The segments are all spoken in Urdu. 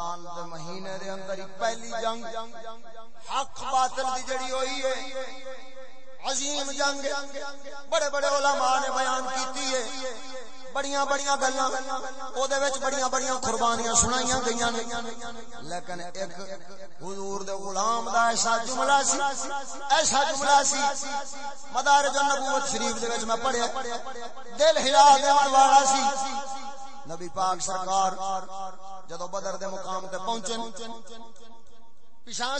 رمضان دے مہینے دے اندر ہی پہلی جنگ۔ حق باطل دی جڑی ہوئی ہے۔ عظیم جنگ بڑے بڑے علماء نے بیان کیتی ہے۔ بڑیاں بڑیاں گلاں۔ او دے وچ بڑیاں بڑیاں قربانیاں سنائیاں گئیاں نے۔ لیکن ایک حضور دے غلام دا ایسا جملہ سی، ایسا جملہ سی۔ مدارج النبوت شریف دے وچ میں پڑھیا۔ دل ہلا دیوان والا سی۔ نبی پاک سرکار جدو بدر دے مقام تے پہنچے پیشاں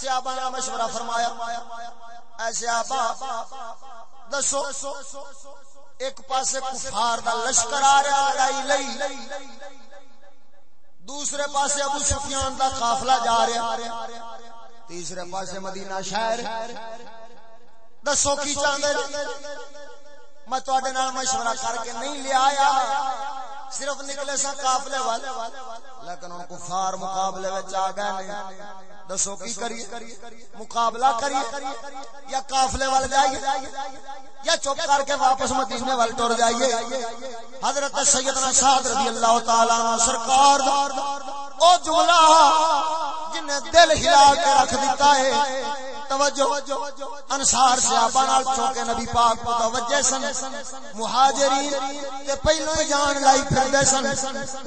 سیابا نے مشورہ فرمایا، اے سیابا، دسو، ایک پاسے کفار دا لشکر آ رہا لڑائی لئی، دوسرے پاسے ابو سفیان دا قافلہ جا رہا تیسرے پاسے مدینہ شہر۔ دسو کی چاہتے میں تواڈے نال مشورہ کر کے نہیں لے آیا۔ صرف نکلے سا قافلے والے لیکن ان کفار مقابلے وچ آ گئے نے دسو کی کریے؟ مقابلہ کریے یا قافلے والے جائیے یا چپ کر کے واپس مدینے وال ٹر جائیے؟ حضرت سیدنا سعد رضی اللہ تعالی عنہ سرکار او جملہ جن دل ہلا کے رکھ دیتا ہے۔ توجہ۔ انصار صحابہ نال چوکے نبی پاک متوجہ سن۔ مہاجرین تے پہلو ہی جان لائی پھردے سن۔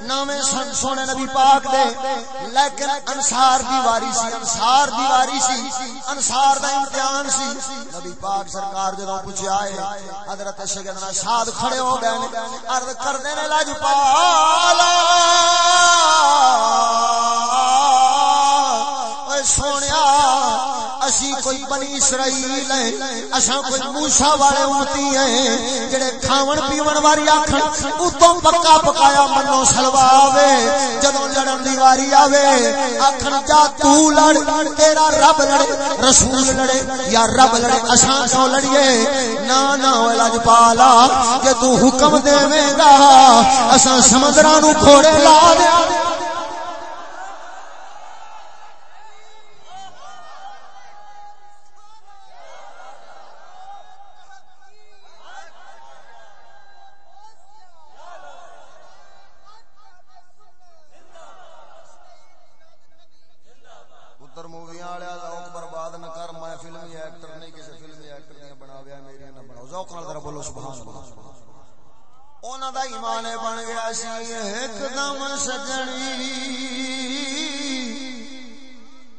نامے سن سونے نبی پاک دے۔ لیکن انصار دی واری سی، انصار دی واری سی، انصار دا امتحان سی۔ نبی پاک سرکار جدوں پوچھیا ہے، حضرت سیدنا شاد کھڑے ہو گئے عرض کردے نے لاج پالا۔ اے سونیا اسی کوئی بنی اسرائیل ہیں اساں کوئی موسی والے امتی ہیں جڑے کھاون پیون واری آکھن، اتوں پکا پکایا منو سلواوے جدوں لڑن دی واری آوے، آکھن، جا تو لڑ، تیرا رب لڑے، رسول لڑے، یا رب لڑے، اساں کیوں لڑیے؟ نا نا لج پالا کہ تو حکم دیویں گا، اساں سمندراں نو کھوڑے لا دے سی ایک دم سجنی۔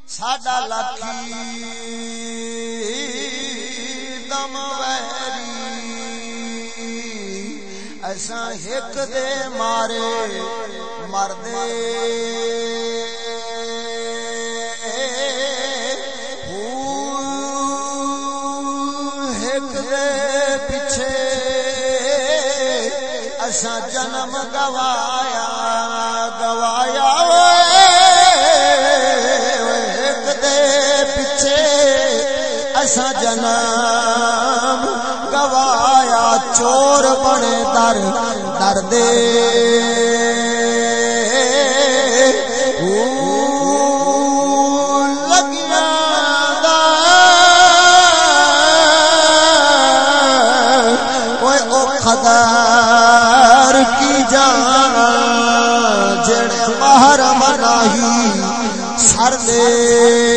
ساڈا لاکھی دم ویری۔ ایسا ایک دے مارے مردے۔ ایسا جنم گوایا گوایا دے پیچھے ایسا جنم گوایا چور بنے در در دے دے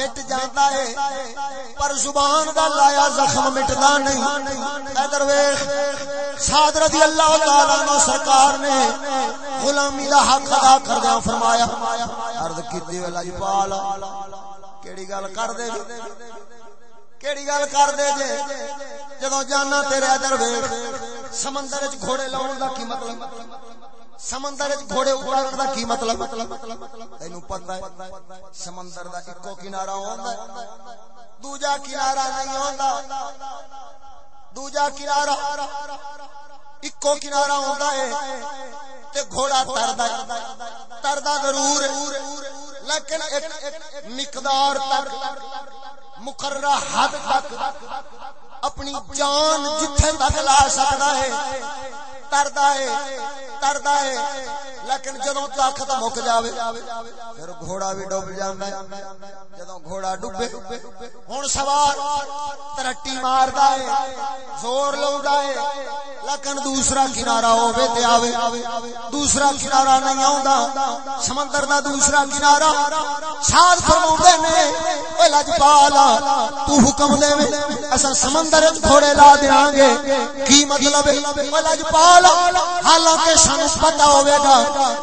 مٹ جاتا ہے، پر زبان دا لایا زخم مٹدا نہیں۔ ادھر ویکھ سعد رضی اللہ تعالی عنہ سرکار نے غلامی دا حق ادا کردیا فرمایا۔ عرض کیتی ویلا جی پال کیڑی گل کر دے کیڑی گل کر دے جے؟ جدو جانا تیرے ادھر ویکھ سمندر وچ گھوڑے لاؤن دا کی مطلب؟ سمندر گھوڑے اڑن دا کی مطلب؟ تینو پتہ ہے، سمندر دا اکو کنارہ ہوندا ہے، دوجا کنارہ نہیں ہوندا۔ دوجا کنارہ اکو کنارہ ہوندا ہے تے گھوڑا تردا تردا ضرور لیکن ایک مقدار تک، مقررہ حد تک اپنی جان جتھے تک لا سکتا ہے۔ تردا ہے تردا ہے۔ لیکن جدوں طاقت مک جاوے، پھر گھوڑا بھی ڈوب جاندا ہے۔ جدوں گھوڑا ڈوبے، ہن سوار ترٹی ماردا ہے، زور لوندا ہے۔ لیکن دوسرا کنارہ ہوے تے آوے۔ دوسرا کنارہ نہیں آوندا، سمندر دا دوسرا کنارہ۔ ساتھ فرماوندے نے، اے لجپال، تو حکم دے اسا سمندر وچ گھوڑے لا دیاں گے۔ کی مطلب اے لجپال حالانکہ سانو پتہ ہوے گا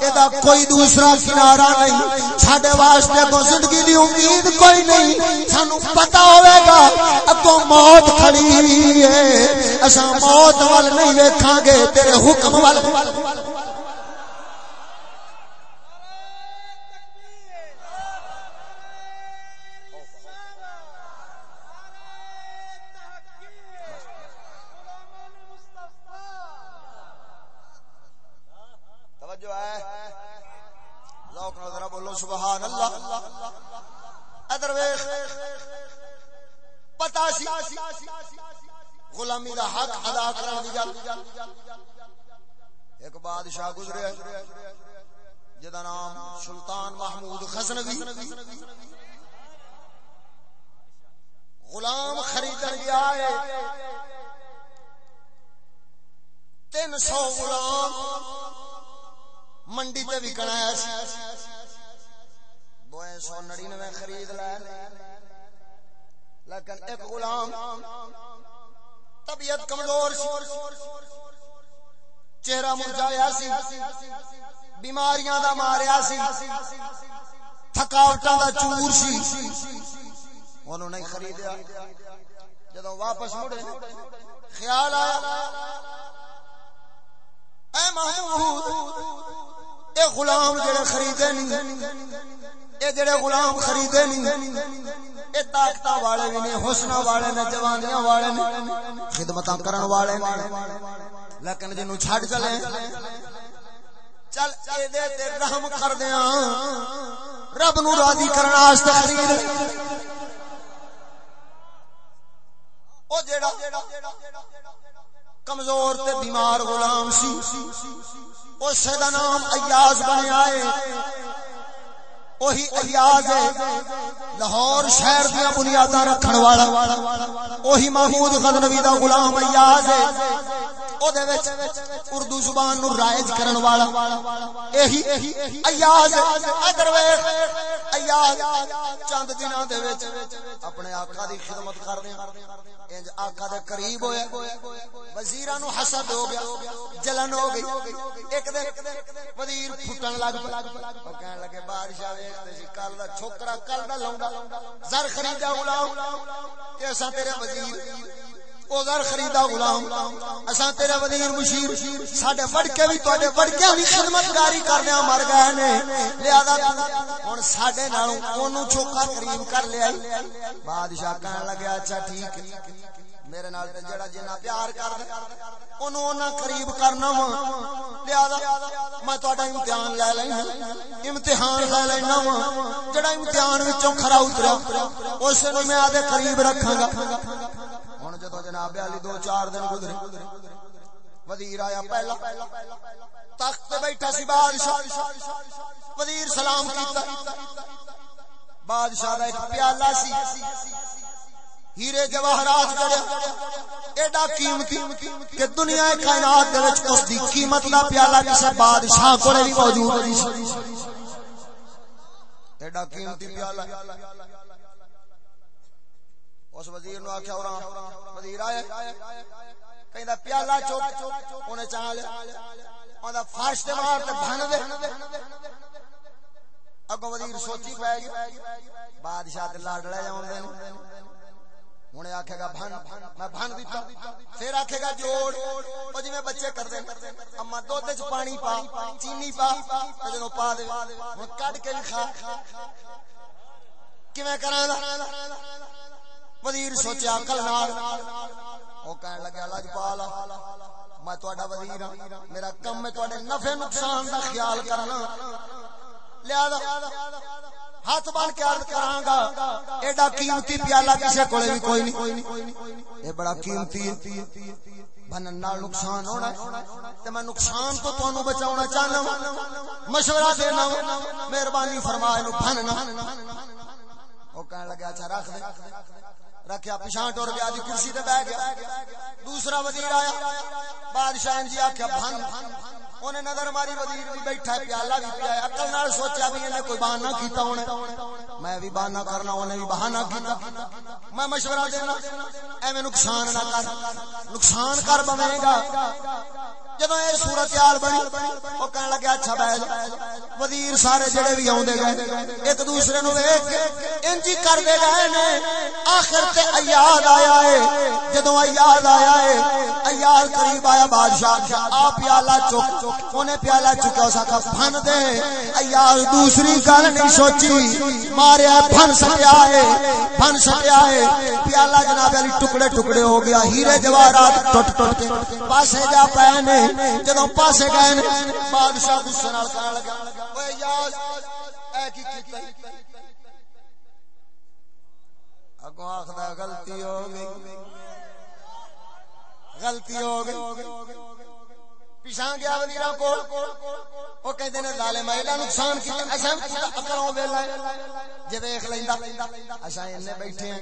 ادا کوئی دوسرا کنارہ نہیں۔ ساڈے واسطے کو زندگی دی امید کوئی نہیں۔ سانو پتہ ہوے گا اگوں موت کھڑی ہے۔ اساں موت ول نہیں ویکھاں گے، تیرے حکم ول سبحان اللہ۔ ادھر ویکھ، پتہ سی، غلامی دا حق ادا کرن دی گل۔ ایک بادشاہ گزریا جدا نام سلطان محمود غزنوی۔ غلام خریدن گیا ہے تین سو غلام منڈی تے وکن آیا سی سو نڑینوے خرید لائے لیکن ایک غلام طبیعت کمزور چہرہ مرجایا سی۔ بیماریاں دا ماریا سی۔ تھکاوٹاں دا چور سی۔ انہوں نے خریدیا۔ جدوں واپس مڑے، خیال آیا، اے محمود، اے غلام جڑے خریدے نہیں اے جڑے غلام خریدے نہیں، اے طاقت والے بھی نہیں حسن والے نے جوانیاں والے نے خدمتاں کرن والے نے لیکن جنو چھڈ چلے، چل اے دے تے رحم کر دیاں۔ رب نو راضی کرن واسطے خرید۔ او جڑا کمزور تے بیمار غلام سی اس دا نام ایاز بنیا ہے وہی ایاز ہے، لاہور شہر دیا بنیاداں رکھن والا، وہی محمود غزنوی دا غلام ایاز ہے او دے وچ اردو زبان نو رائج کرن والا، ایہی ایاز ادھر ویکھ ایاز چند دناں دے وچ اپنے آقا دی خدمت کر کردے انج آقا دے قریب ہویا وزیراں نو حسد ہو گیا، جلن ہو گئی، ایک دن وزیر پھٹن لگ پیا۔ او کہن لگے، بادشاہ ویکھ تے جی، کل دا چھوکرا، کل دا لوندا زر خریدا غلام تے اساں تیرے وزیر او زر خریدا غلام، اساں تیرے وزیر مشیر، ساڈے وڑکے بھی تواڈے وڑکے بھی خدمتگاری کردیاں مر گئے نے۔ لہذا ہن ساڈے نالوں اونوں چھوکا قریب کر لیا۔ بادشاہ کہن لگا اچھا ٹھیک، میرے نال تے جڑا جنہ پیار کردا اونوں اوناں قریب کرنا وا۔ لہذا میں تہاڈا امتحان لے لینا امتحان لے لینا وا۔ جڑا امتحان وچوں کھرا اتریا، اس نوں میں آدے قریب رکھاں گا۔ ہن جدوں جناب علی دو چار دن گزرے۔ وزیر آیا پہلا۔ تخت بیٹھا سی بادشاہ۔ وزیر سلام کیتا۔ بادشاہ دا ایک پیالہ سی۔ ہیرے جواہرات جڑے۔ ایڈا قیمتی کہ دنیا کائنات دے وچ اس دی قیمت دا پیالہ کسے بادشاہ کولے بھی موجود نہیں ایڈا قیمتی پیالہ۔ اس وزیر نو آخیا اور وزیر آئے۔ کہیں پیالہ چوک انہیں چاہ لیا فرش تے مار تے بھن دے۔ اگوں وزیر سوچی پے گی، بادشاہ تے لاڈڑے جاون دے ہوں آخے گا، بھن، میں بھن دیتا۔ پھر آخے گا، جوڑ۔ وہ جی بچے کر دیں اما دھد چ پانی پا، چینی پا تے جدو پا دے۔ ہوں کٹ کے بھی کھا۔ کرا وزیر سوچیا سوچا کل وہ کہنے لگا، لجپال، میں تھوڑا وزیر ہاں میرا کم ہے تھوڑے نفع نقصان کا خیال کرنا۔ لیا ہاتھ بن کے عرض کراں گا، ایڈا قیمتی پیالہ کسے کولے بھی کوئی نہیں۔ اے بڑا قیمتی ہے۔ بنن نال نقصان ہونا تے میں نقصان تو تانوں بچاونا چاہنا مشورہ دینا مہربانی فرما اینو بننا او کہن لگا اچھا رکھ دے۔ رکھیا پیچھے ٹر گیا دی کرسی تے بیٹھ گیا۔ دوسرا وزیر آیا بادشاہ جی آکھیا، بھن۔ انہیں نظر ماری، وزیر بھی بیٹھا ہے، پیالہ بھی پیا ہے۔ عقل نال سوچا بھی انہیں کوئی بہانہ کیتا ہونے میں بھی بہانہ کرنا انہیں بھی بہانہ کیتا۔ میں مشورہ دینا اے میں نقصان نہ کر، نقصان کر بنے گا۔ جدو یہ صورت حال بنی، وہ کہنے لگا اچھا بیٹھ وزیر سارے جڑے بھی آوندے گئے ایک دوسرے نو ویکھ کے انج کر دے گئے نے۔ آخر تے ایاد آیا ہے جدو ایاد آیا ہے ایاد قریب آیا بادشاہ۔ آ پیالہ چک، اونے پیالہ چکا اس کا پھن دے۔ ایاد دوسری گل نہیں سوچی۔ ماریا پھن سکیا ہے پھن سکیا ہے پیالہ جناب علی ٹکڑے ٹکڑے ہو گیا، ہیرے جواہرات ٹٹ ٹٹ کے پاسے جا پے نے۔ جدو پاسے گئے نے، بادشاہ غصے نال کہن لگا یار، اے کی کیتا اگوں آخدا، غلطی ہو گئی۔ غلطی ہو گئی۔ پیچھا گیا وزیراں کول۔ او کہندے نے، ظالم ایلا نقصان کیتا اساں اکروں ویلا جے ویکھ لیندا، اساں اینے بیٹھے ہیں،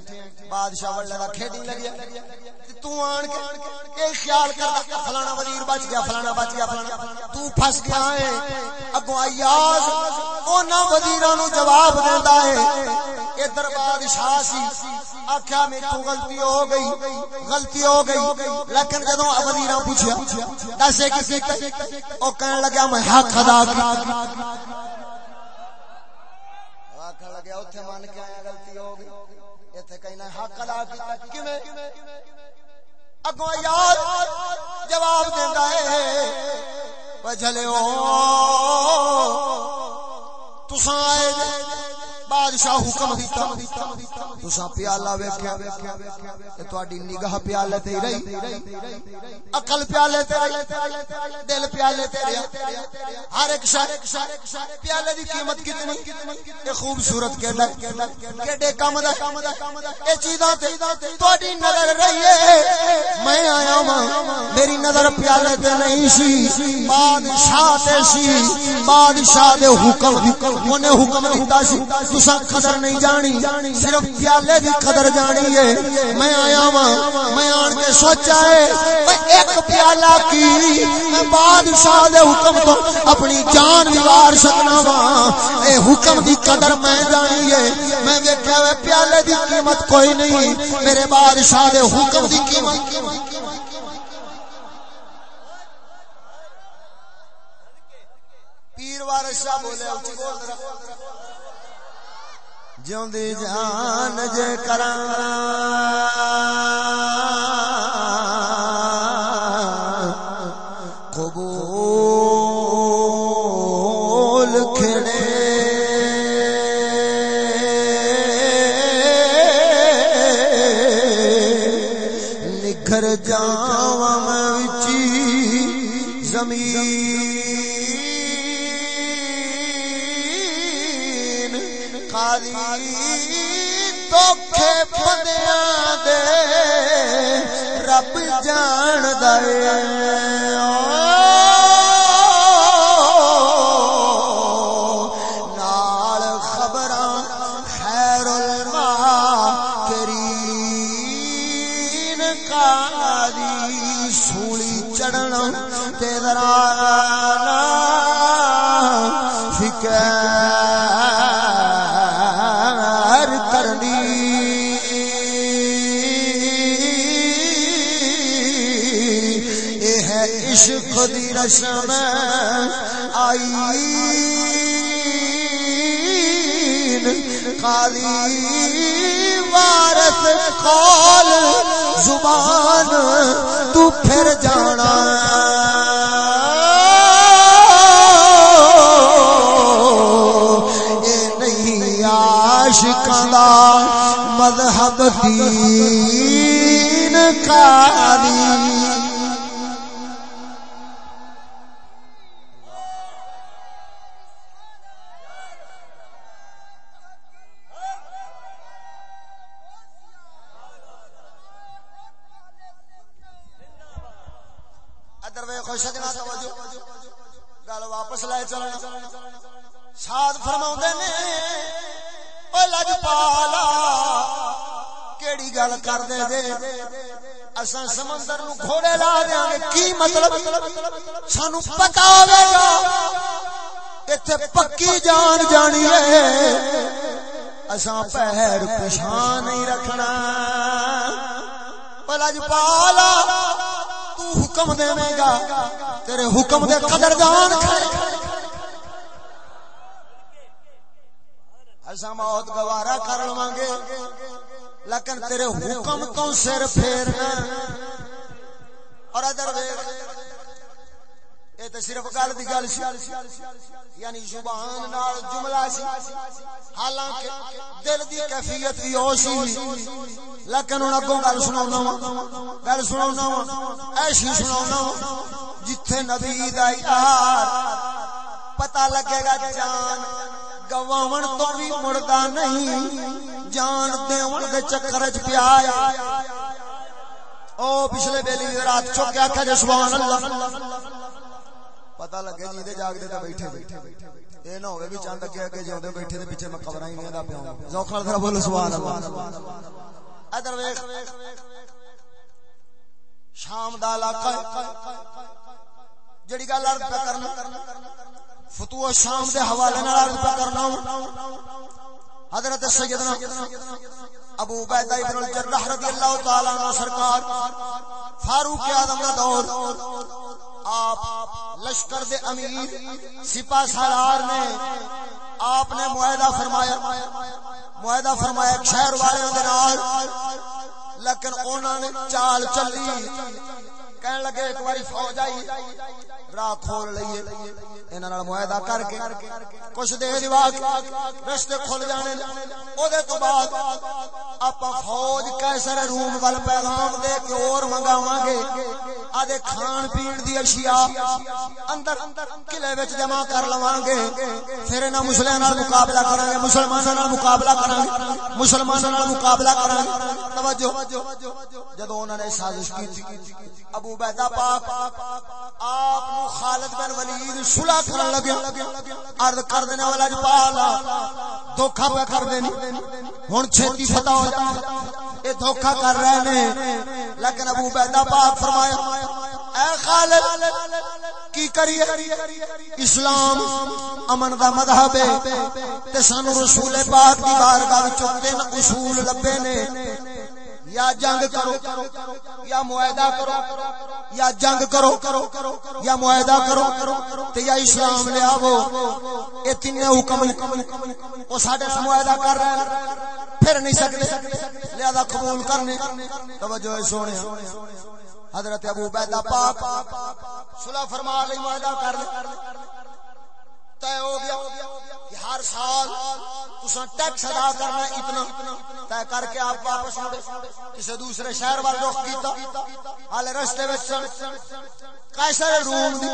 بادشاہ دا کھیڈی لگیا۔ تے تو آن کے اے خیال کردا فلانا وزیر بچ گیا، فلانا بچ گیا، فلانا تو پھس گیا ہے، اگوں ایاز اونا وزیراں نو جواب دیندا ہے ادھر بادشاہ سی، آکھیا میں تو غلطی ہو گئی، غلطی ہو گئی۔ لیکن جدوں وزیراں پوچھیا دسے کسی او لگا میں حق ادا کیا ہاں، لگا اوتھے من کے آیا غلطی ہو گئی۔ کہنا حق ادا کیتا کیویں؟ اگوں جواب دیندا ہے۔ تساں آئے بادشاہ حکم دیتا تسا پیالہ ویکھیا۔ تے تہاڈی نگاہ پیالے تے رہی۔ عقل پیالے تے رہی۔ دل پیالے تے رہیا۔ ہر ایک شے۔ پیالے دی قیمت کتنی؟ اے خوبصورت کیڑا کیڑے کم دا اے چیزاں تے تہاڈی نظر رہی ہے۔ میں آیا ہاں میری نظر پیالے تے نہیں سی۔ بادشاہ تے سی۔ بادشاہ دے حکم۔ اونے حکم دیتا سی۔ تسا قدر نہیں جانی، صرف پیالے دی قدر جانی ہے۔ میں آیا ہاں میں آن کے سوچا ہے، میں ایک پیالہ کی میں بادشاہ دے حکم تو اپنی جان وار سکنا وا اے حکم دی قدر میں جانی ہے۔ میں ویکھیا وے پیالے دی قیمت کوئی نہیں۔ میرے بادشاہ دے حکم دی قیمت۔ پیر وارث شاہ بولے اونچی بول رہا جان جے کراں بندیاں دے رب جان دے حسن آئین قالی وارت قول زبان تو پھر جانا۔ یہ نہیں مذہب دین قالی۔ قاری گل واپس لے چلنا۔ ساد فرما نے لج پالا، کیڑی گل کر دے؟ دے اصا سمندر نو گھوڑے لا دیا گے کی مطلب؟ سانو پتا ہوگا اتنے پکی جان جانی ہے۔ پیر پچھا نہیں رکھنا۔ لج پالا حکم دے گا، تیرے حکم دے قدر دان ایسا موت گوارا کر لوا گے، لیکن تیرے حکم تو سر پھیرنا اور ادھر یہ تو صرف گل کی گل یعنی زبان نال جملہ سی۔ حالانکہ دل دی کیفیت بھی او سی۔ لیکن ہن اگوں گل سناونا وا۔ گل سناونا وا۔ ایسی سناونا وا جتھے نبی دا یار پتہ لگے گا جان گواون تو بھی مڑدا نہیں۔ جان دیون دے چکر وچ پیا او پچھلے بیلی رات چوکیا کہ سبحان اللہ۔ پتہ لگے جی دے جاگ دے تے بیٹھے بیٹھے اے نہ ہوے بھی چند اگے اگے جوندے بیٹھے تے پیچھے میں قبراں ہی ویندا پیا ذوق نال ذرا بولو سبحان اللہ ادھر ویکھ شام دا علاقہ جڑی گل عرض پہ کرنا فتو شام دے حوالے نال عرض پہ کرنا حضرت سیدنا ابو عبیدہ ابن الجرح رضی اللہ تعالی عنہ سرکار، فاروق اعظم دا دور، آپ لشکر دے امیر سپا سالار نے آپ نے معاہدہ فرمایا معاہدہ فرمایا شہر والے دے نال، لیکن انہوں نے چال چلی۔ کہنے لگے ایک باری فوج آئی راہ کھول لئیے انہاں نال معاہدہ کر کے کچھ دیر بعد رستے کھل جانے۔ او دے تو بعد اپا فوج کیسر روم ول پیغام دے کے اور منگاواں گے۔ آدے کھان پین دی اشیاء اندر قلعے وچ جمع کر لواں گے۔ پھر انہاں مسلماناں نال مقابلہ کران گے۔ مسلماناں نال مقابلہ کران گے۔ مسلماناں نال مقابلہ کران گے۔ توجہ۔ جدوں انہاں نے سازش کی ابو عبیدہ پاک آپ نو خالد بن ولید صلح کرن لگیا عرض کر دینے والا جو پالا دھوکا پہ کر دینی ہن چھتی فتح ہو جائے اے دھوکا کر رہے نے۔ لیکن ابو عبیدہ پاک فرمایا، اے خالد، کی کریے؟ اسلام امن دا مذہب ہے۔ تے سانو رسول پاک دی بارگاہ وچوں تین اصول لبے نے۔ یا جنگ کرو، یا معاہدہ کرو، یا جنگ کرو، یا معاہدہ کرو، تے یا اسلام لے آو۔ اے تین حکم او ساڈے سے معاہدہ کر رہے ہیں۔ پھر نہیں سکتے۔ لہذا قبول کرنے۔ توجہ سونے۔ حضرت ابو بیدہ پاک صلح فرما لئی معاہدہ کر لے۔ طے ہو گیا کہ ہر سال تساں ٹیکس ادا کرنا اتنا۔ طے کر کے آپ واپس مڑے کسی دوسرے شہر وال رخ کیتا۔ حال رستے وچ قیصر روم دی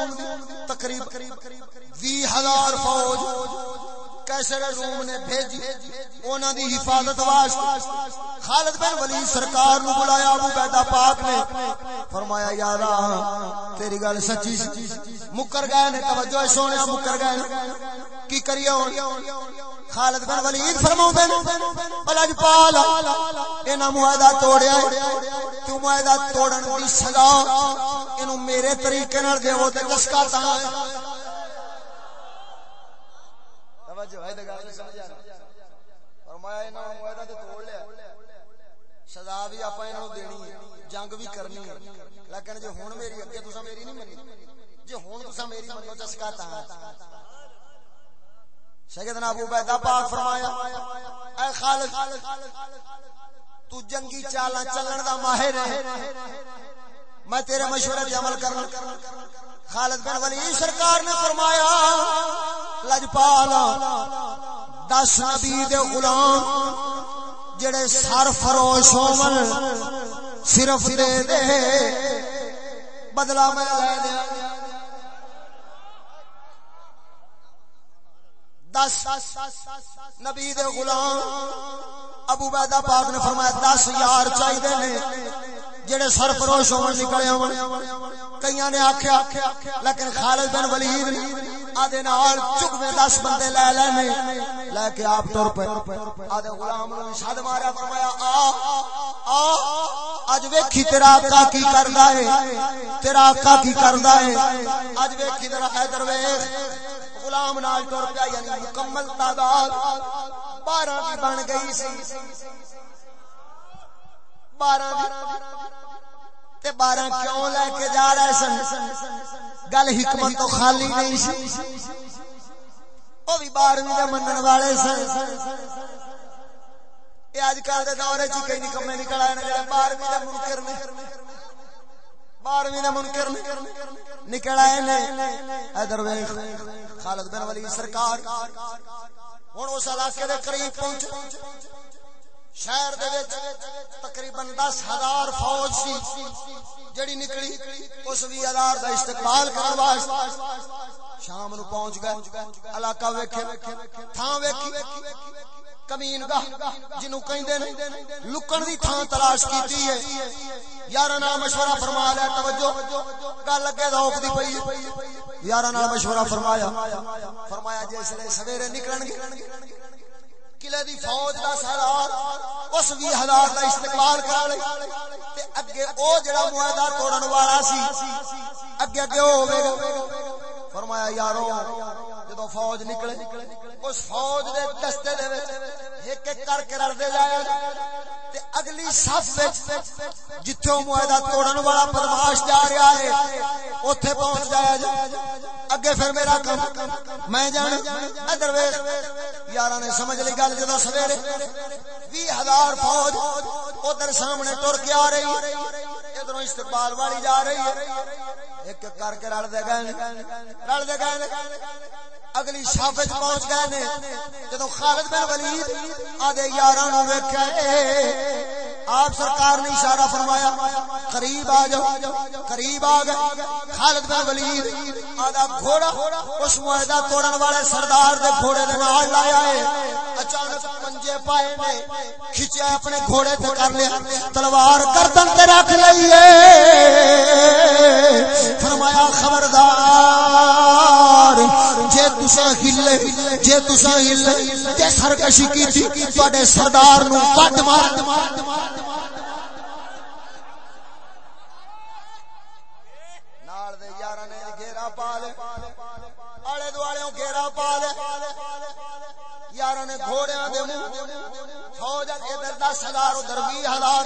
تقریب۔ 20000 فوج کیسر روم نے بھیجی۔ انہاں دی حفاظت واسطے۔ خالد بن ولید سرکار نو بلایا۔ ابو بیدا پاک نے فرمایا یارا تیری گل سچی سی۔ مکر گئے نے، توجہ سونیا مکر گئے کی کریے ہن خالد بن ولید فرماوندے نے بلج پال انہاں معاہدہ توڑیا ہے تو معاہدہ توڑن دی سزا اینو میرے طریقے نال دیو تے دسکا تا توجہ ہے تے گل سمجھ فرمایا انہاں معاہدہ تے توڑ لیا۔ سزا بھی اپا انہاں دینی ہے، جنگ بھی کرنی ہے۔ لیکن جو ہن میری اگے تساں میری نہیں منی جی ہوں تو میری منو چسکا تا سیدنا ابو بیدا پاک فرمایا، اے خالد، تو جنگی چالاں چلن دا ماہر ہے۔ میں تیرے مشورے پہ عمل کرنا۔ خالد بن ولی سرکار نے فرمایا، لجپالا، دس نبی دے غلام جڑے سر فروش ہون، صرف دے دے بدلا میں لے دیا دس نبی دے غلام ابو بیدہ پاک نے فرمایا دس یار چاہیے نے جڑے سرفروش ہون نکلے ہون۔ کئیاں نے آکھیا، لیکن خالد بن ولید آدے نال چکویں دس بندے لے لینے۔ لے کے آپ ٹر پے۔ آدے غلام نو شاد ماریا، فرمایا، آ آ، اج ویکھی تیرا آقا کی کردا ہے۔ تیرا آقا کی کردا ہے۔ اج ویکھی تیرا حیدر ویکھ غلام نال ٹر پیا یعنی مکمل تعداد بارہ بھی بن گئی سی۔ بارہ تے بارہ کیوں لے کے جا رہے سن؟ گل حکمت تو خالی نہیں سی۔ وہ بھی بارہویں دے منن والے سن۔ یہ اج کل دے دور چ کئی نکمے نکل آئے جڑے بارہویں دے منکر نے۔ بارہویں دے منکر نے۔ نکل آئے نے۔ ادھر ویکھ۔ خالد بن ولی سرکار۔ ہن اس علاقے دے قریب پہنچ شہر دے وچ تقریباً 10000 فوج سی جڑی نکلی، اس 20000 دا استقبال کرن واسطے شام نو پہنچ گئے، علاقہ ویکھے تھاں ویکھی، کمین گاہ جنو کہندے نے لکن دی تھاں تلاش کیتی ہے۔ یاراں نال مشورہ فرما لیا، توجہ، گل اگے ذوق دی پئی یاراں نال مشورہ فرمایا فرمایا جس لے سویرے نکلن گے قلعے دی فوج دا سردار اس 20000 دا استقبال کرا لے تے اگے او جڑا معاہدہ توڑن والا سی، اگے اگے او ہوے گا۔ فرمایا، یارو، جدو فوج نکلے، اس فوج دے دستے دے وچ ایک ایک کر کے رل دے جایا تے اگلی صف وچ جتھوں معاہدہ توڑن والا بدماش جا رہا ہے، اوتھے پہنچ جایا جائے۔ اگے پھر میرا کم، میں جان ادھر ویکھ یار نے سمجھ لی گل جدو سویرے بھی ہزار فوج ادھر سامنے تر کے آ رہی ادھر استقبال والی جا رہی ہے۔ ایک کر کے رل دے گئے رل دے گئے اگلی شاف پہنچ گئے نے۔ جدو خالد بن ولید آدھے یاراں نو ویکھیا آپ سرکار نے اشارہ فرمایا، قریب آ جاؤ، قریب آ گئے۔ خالد بن ولید آدھا گھوڑا اس معاہدہ توڑن والے سردار دے گھوڑے دے نال لایا ہے۔ اچانک پنجے پائے نے کھچیا اپنے گھوڑے تے کر لیا۔ تلوار گردن تے رکھ لئی ہے۔ فرمایا، خبردار، جے تسا ہلے، جے تسا ہلے تے سرکشی کیتی، تواڈے سردار نو کٹ مار۔ نال نے گھیرا پا لے آلے دوالے گھیرا پا لے یاراں نے گھوڑیاں ادھر بھی ہزار۔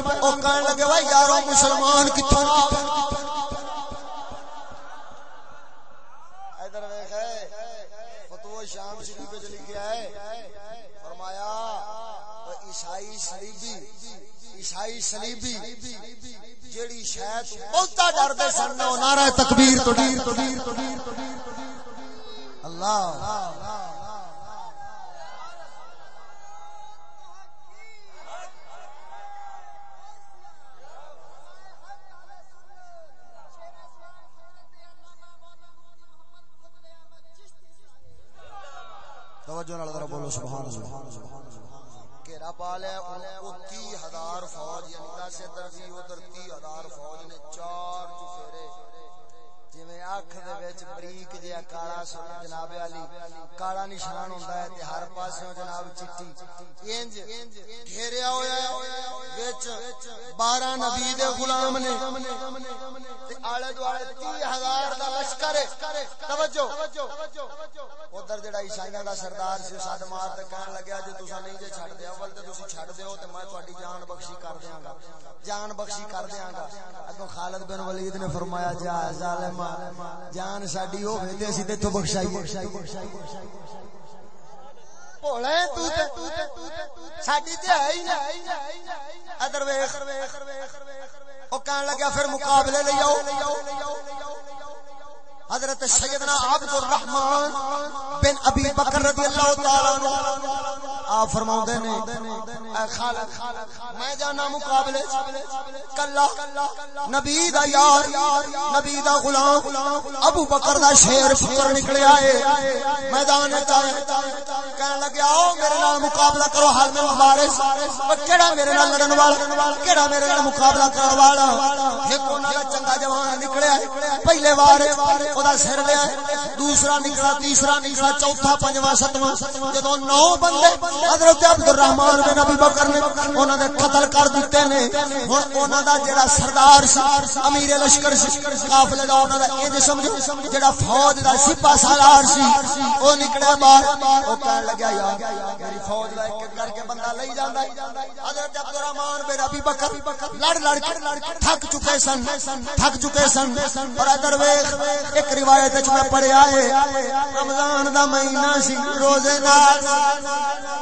او کہن لگے بھائی یارو مسلمان کتھوں ادھر دیکھ فتوی شام شریف وچ لکھیا ہے فرمایا عیسائی صلیبی عیسائی صلیبی جیڑی شاید بہتا ڈردے سن نعرہ تکبیر تو ڈیر تو ڈیر تو ڈیر اللہ توجہ نال ذرا بولو، سبحان اللہ۔ گھیرا پا لیا او 30000 فوج یعنی 10 ادھر بھی ادھر 30000 فوج نے چار چفیرے۔ اکھ دے وچ بریک جیا کالا سن جناب علی، کالا نشان ہوندا ہے تے ہر پاسوں جناب چٹی۔ انج گھیریا ہویا ہے، وچ 12 نبی دے غلام نے۔ تے آلے دوالے 30000 دا لشکر ہے۔ توجہ۔ ادھر جڑا عیسائیاں دا سردار سی سد مار تے کہن لگیا جے تساں نہیں جے چھڈ دے، اول تے تسی چھڈ دیو تے میں تہاڈی جان بخشی کر دیاں گا۔ جان بخشی کر دیاں گا۔ اگوں خالد بن ولید نے فرمایا، جا ظالما جان ساڈی ہوے تے اسی تے تو بخشائی بھولے تو تے ساڈی تے ہے ہی ویکھ او کہن لگا پھر مقابلے لے آؤ حضرت سیدنا عبد الرحمن بن ابی بکر رضی اللہ تعالی عنہ آپ فرماؤں دے نے، اے خالد، میں جانا مقابلے کلا، نبی دا یار، نبی دا غلام، ابو بکر دا شیر فکر نکلے آئے۔ میدان چاہے کہنے لگے، آؤ میرے نال مقابلہ کرو، حال میں مبارس کیڑا میرے نال لڑن والا، کیڑا میرے نال مقابلہ کرن والا۔ ایک انہاں دا چنگا جوان نکلے آئے۔ پہلے وار او دا سر لیا۔ دوسرا نکلا، تیسرا نکلا، چوتھا، پنجواں، ستواں۔ جدوں نو بندے حضرت عبد الرحمان بن ابی بکر نے انہاں دے قتل کر دتے نے۔ ہن انہاں دا جڑا سردار سی، امیر لشکر سی، قافلے دا انہاں دا انج سمجھو، جڑا فوج دا سپاہ سالار سی، او نکلیا باہر۔ او کہن لگا یار، میری فوج دا ایک کر کے بندہ لئی جاندا ہے۔ حضرت عبد الرحمان بن ابی بکر لڑ لڑ کے تھک چکے سن، تھک چکے سن۔ اور ادھر ویکھ، ایک روایت وچ میں پڑھیا ہے، رمضان دا مہینہ سی، روزے نال۔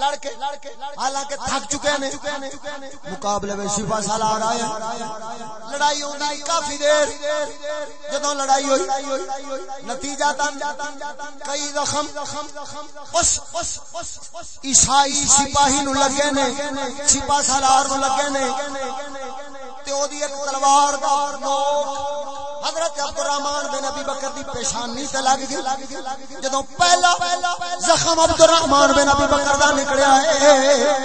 لڑکے، حالانکہ تھک چکے نے۔ مقابلے میں شفا سالار آیا لڑائی ہوئی کافی دیر جدو لڑائی ہوئی، نتیجہ تن کئی زخم عیسائی سپاہی نو لگے نے، شفا سالار نو لگے نے۔ تو دی ایک تلوار دار حضرت عبد الرحمان بن ابی بکر دی پیشانی تے لگ گئی۔ جدوں پہلا زخم عبد الرحمان بن ابی بکر دا نکلیا ہے۔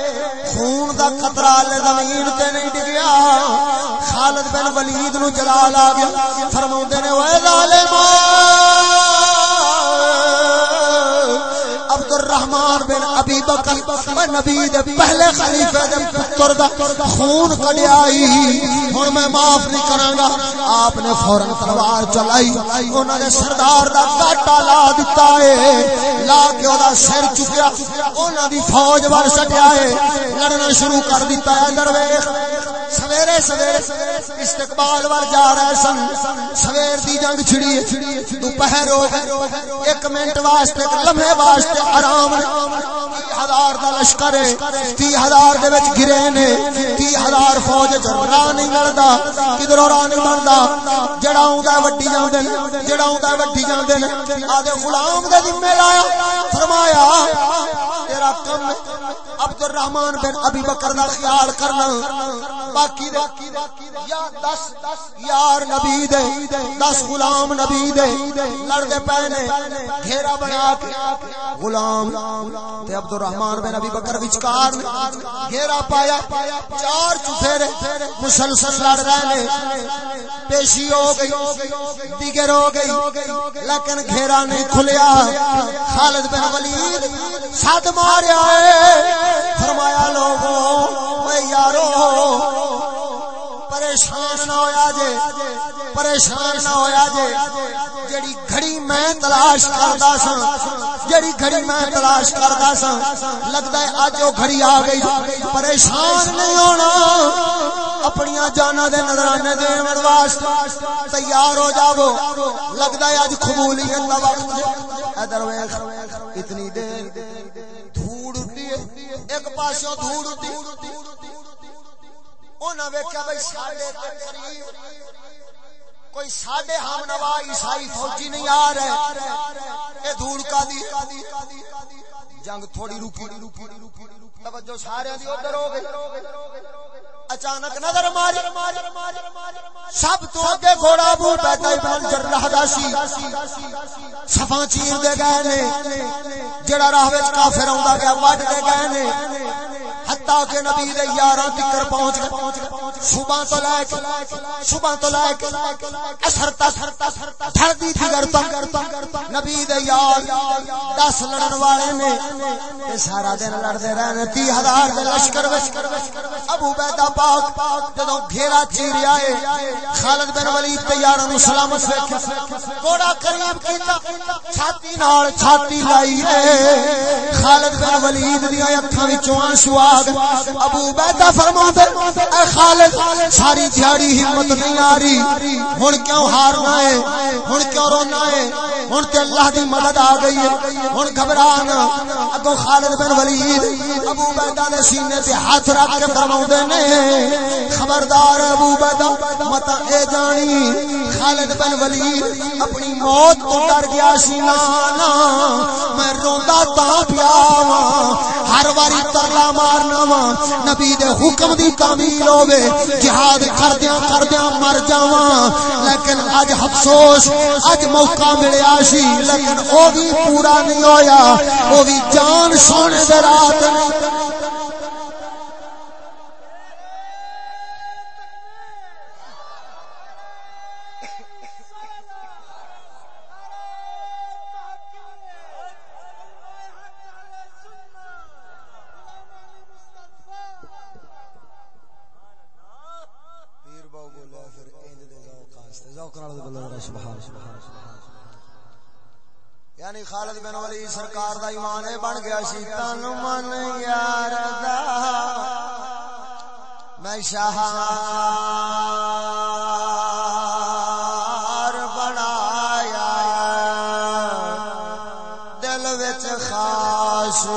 خون دا قطرہ لے زمین تے نہیں ڈگیا۔ خالد بن ولید نو جلال آ گیا۔ فرماوندے نے اوے ظالمان الرحمن بن ابی بکر میں نبی دے پہلے خلیفہ دے پتر دا خون کڈیا ہی ہن میں معاف نہیں کراں گا۔ آپ نے فورن تلوار چلائی۔ انہاں نے سردار دا کاٹا لا دتا ہے۔ لا کے او دا سر چکیا۔ انہاں دی فوج ور سٹیا ہے۔ لڑنا شروع کر دتا ہے۔ درویش سویرے سویرے استقبال ور جا رہے سن۔ سویر دی جنگ چھڑی ہے۔ دوپہر ہو گئے ایک منٹ واسطے لمحے واسطے آرام ہزار دا لشکر تی ہزار دے وچ گرے نے، تی ہزار فوج چ راہ نہیں لڑدا کدھروں راہ نہیں بندا، جڑا اوندا وڈی جاندے جڑا اوندا وڈی جاندے نے۔ آدے غلام دے ذمہ لایا، فرمایا، تیرا کم عبد الرحمن بن ابی بکر دا خیال کرنا۔ باقی دے، یا دس یار نبی دے، دس غلام نبی دے لڑ دے پہنے گھیرا بنا کے غلام غلام تے عبد الرحمن بن ابی بکر وچکار گھیرا پایا، چار چفیرے مسلسل لڑ رہے نے، پیشی ہو گئی، دیگر ہو گئی، لیکن گھیرا نہیں کھلیا۔ خالد بن ولید ساتھ ماریا ہے، فرمایا لوگوں اے یارو، پریشان نہ ہویا جے۔ پریشان نہ ہویا جے جڑی گھڑی میں تلاش کردا سا جڑی گھڑی میں تلاش کردا سا لگدا ہے اج او گھڑی آ گئی، پریشان نہیں ہونا۔ اپنی جانا دے نظرانے دین واسطے تیار ہو جاؤ۔ لگدا ہے اج قبولیت دا وقت ادھر ویکھ اتنی دیر دھوڑ اٹھی ایک پاسوں دھوڑ اٹھی۔ انہاں ویکھیا بھائی ساڈے تے قریب۔ کوئی ساڈے ہم نوا عیسائی فوجی نہیں آ رہے۔ اے دھول کا دی جنگ تھوڑی روکی۔ توجہ سارے دی ادھر ہو گئی۔ اچانک نظر ماری۔ سب تو اگے گھوڑا ابو بیتا ابن جرح دا سی۔ صفاں چیر دے گئے نے۔ جڑا راہ وچ کافر اوندا گیا وڈ دے گئے نے۔ حتا کہ نبی دے یاراں تکر پہنچ گئے۔ صبح تو لے کے صبح تو لے کے اثر تک ٹھڑدی تھی گرتا نبی دے یار دس لڑن والے نے۔ تے سارا دن لڑدے رہنے تی ہزار دے لشکر وچ۔ ابو بیدا پاک جدوں گھیرا چیریا اے خالد بن ولید تے یاراں نو سلامت ویکھیا کوڑا قریب کیتا، چھاتی نال چھاتی لائی اے خالد بن ولید دی اکھاں وچوں آنسو آ گئے ابو بیدا فرماندے اے خالد، ساری دیہڑی ہمت نہیں آ رہی۔ ہن کیوں ہارنا ہے؟ ہن کیوں رونا ہے؟ ہن تے اللہ دی مدد آ گئی ہے۔ ہن گھبرا نہ اگوں خالد بن ولید، ابو بیدا دے سینے تے ہاتھ رکھ کے فرماوندے نے خبردار ابو بیدا متا اے جانی، خالد بن ولید اپنی موت تو ڈر گیا سی، نا میں روندا تا پیا ہر واری ترلا مارنا وا نبی دے حکم دی تعمیل ہوے جہاد کردیاں کردیاں مر جاواں، لیکن اج افسوس، اج موقع ملیا سی، لیکن او بھی پورا نہیں ہویا، او بھی جان سونے دے رات یعنی خالد بن ولی سرکار دا ایمان بن گیا سی، تن من یار دا۔ میں شاہ بنایا، دل وچ خاص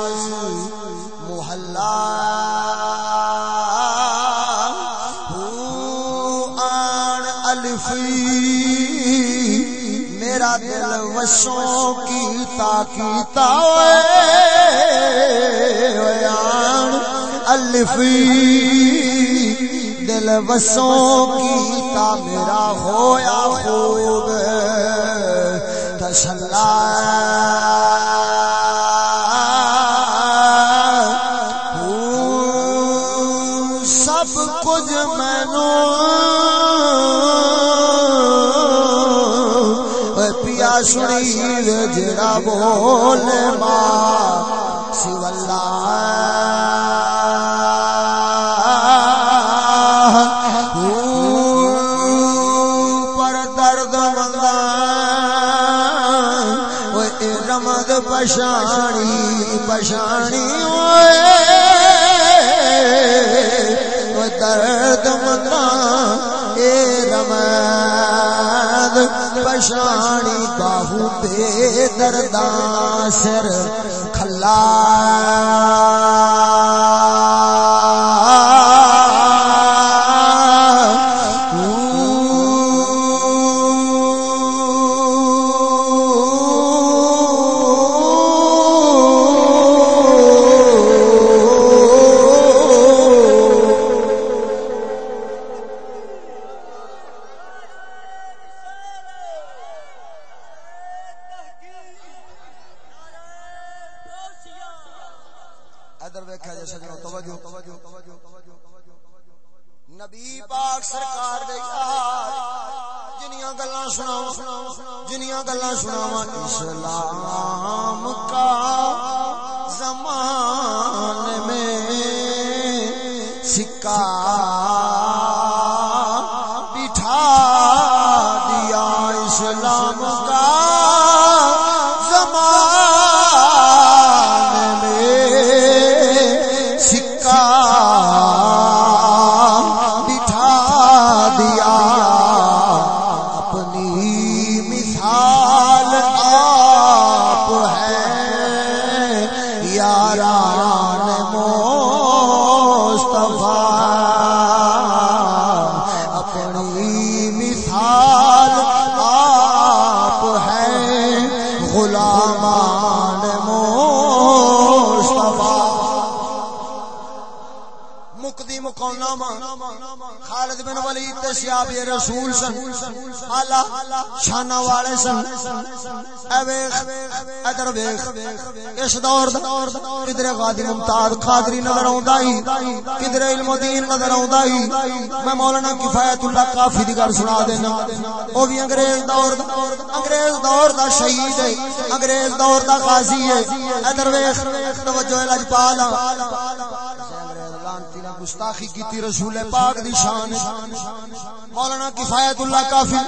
وشوں کی تاکیتا الفی دل وسوں کی تا میرا ہویا خوب تسلا سنی جڑا بول ماں سو پر درد منگا رمد پشانی پشانی۔ پشانی باہو بے دردان سر کھلا۔ مکدی مکونا رسول سن اعلی شانہ والے سن۔ اے ویکھ ادھر ویکھ اس دور دا کدھر غازی ممتاز قادری نظر آوندا ہی کدھر علم دین نظر آوندا ہی میں مولانا کفایت اللہ کافی دی گل سنا دینا۔ او بھی انگریز دور دا، انگریز دور دا شہید ہے، انگریز دور دا غازی ہے۔ ادھر ویکھ توجہ لجپال۔ لانتی گستاخی کیتی رسول پاک دی شان۔ مولانا کفایت اللہ کافی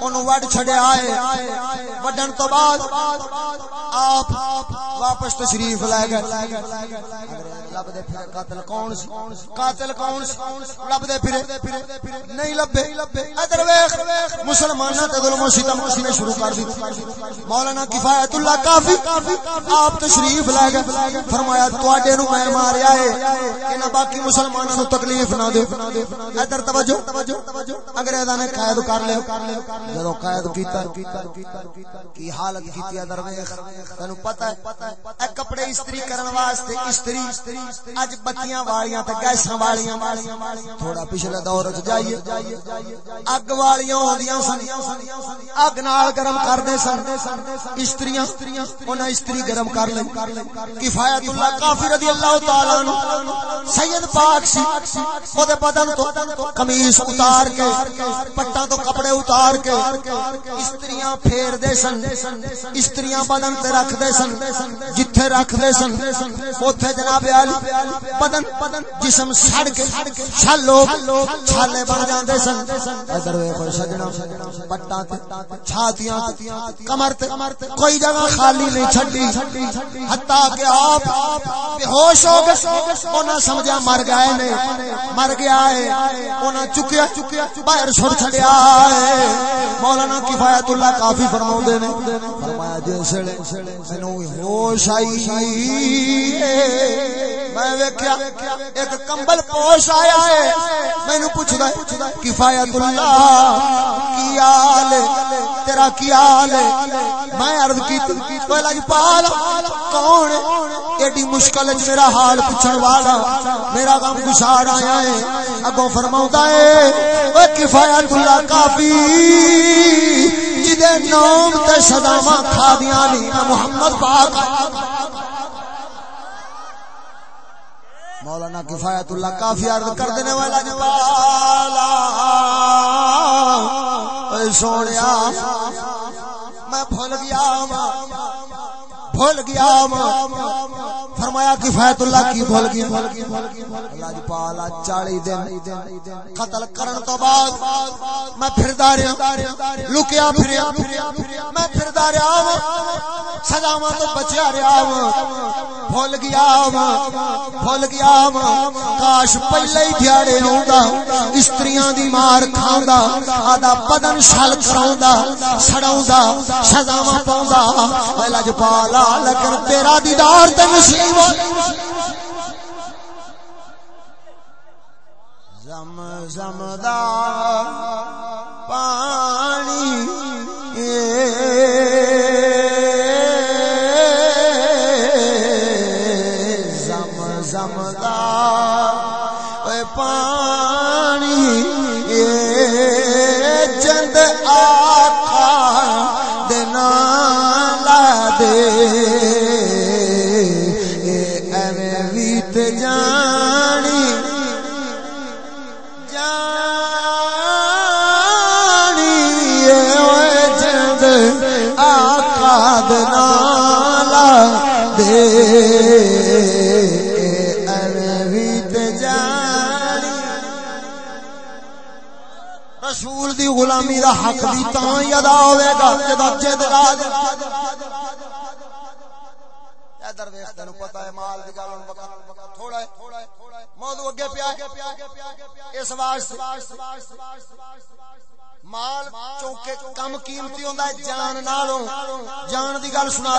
اونوں وڈ چھڈیا ہے وڈن تو بعد آپ واپس تشریف لے گئے۔ لب دے پھر قاتل کون سی؟ قاتل کون سی؟ لب دے پھر نہیں لبے؟ ادھر ویکھ مسلماناں تے ظلم و ستم نے شروع کر دتی مولانا کفایت اللہ کافی، آپ تشریف لے گئے۔ فرمایا، تواڈے نو میں ماریا ہے کہ نہ باقی مسلمانوں تکلیف نہ دے۔ ادھر توجہ، انگریزاں نے قید کر لیا۔ جدو قید کیتا، کی حالت کیتی؟ ادھر ویکھ تینو پتہ ہے اے کپڑے استری کرن واسطے استری اج بتیاں والیاں تے گیساں والیاں تھوڑا پچھلے دور وچ جائیے۔ اگ والیاں ہوندیاں سن۔ اگ نال گرم کردے سن۔ استریاں انہاں استری گرم کر لئی کفایت اللہ کافی رضی اللہ تعالی عنہ سید پاک سی۔ او دے بدن تو قمیص اتار کے، پٹاں تو کپڑے اتار کے استریاں پھیر دے سن۔ استریاں بدن تے رکھ دے سن۔ جتھے رکھ دے سن، اوتھے جناب علی بدن، جسم سڑ کے، چھل ہو چھالے بن جاندے سن۔ ادھر ویکھو سجنا، پٹاں تے، چھاتیاں کمر تے۔ کوئی جگہ خالی نہیں چھڈی۔ حتا کہ آپ بے ہوش ہو گئے، انہاں سمجھا مر گئے نے، مر گیا ہے۔ انہاں چکیا، باہر چھڑ چھڑیا ہے۔ مولانا کفایت اللہ کافی فرماوندے نے۔ فرمایا جس ویلے مینوں ہوش آئی میں ویکھیا، ایک کمبل پوش آیا ہے۔ مینوں پوچھدا ہے کفایت اللہ کی حال تیرا کی حال میں عرض کیتی کوئی لجپال، کون ایڈی مشکل وچ میرا حال پوچھن والا۔ میرا غم گشار آیا ہے۔ اگوں فرماوندا ہے او کفایت اللہ کافی، جدے نام تے صداواں کھا دیاں نی محمد پاک۔ مولانا کفایت اللہ کافی عرض کر دینے والا جی، جبالا اے سونیا میں بھول گیا ہاں۔ بھول گیا فرمایا کفایت اللہ کی بھول گیا اللہ جی پالا چالی دن قتل کرن تو بعد میں پھردا رہا لکیا پھریا میں پھردا رہا سزاواں تو بچیا رہا بھول گیا بھول گیا کاش پہلے ہی دیاڑے ہوندا، استریاں دی مار کھاوندا آدا بدن شل کراوندا، سڑاوندا، سزاواں پاوندا۔ اللہ جی پالا لیکن تیرا دیدار تے نصیب زم زم دا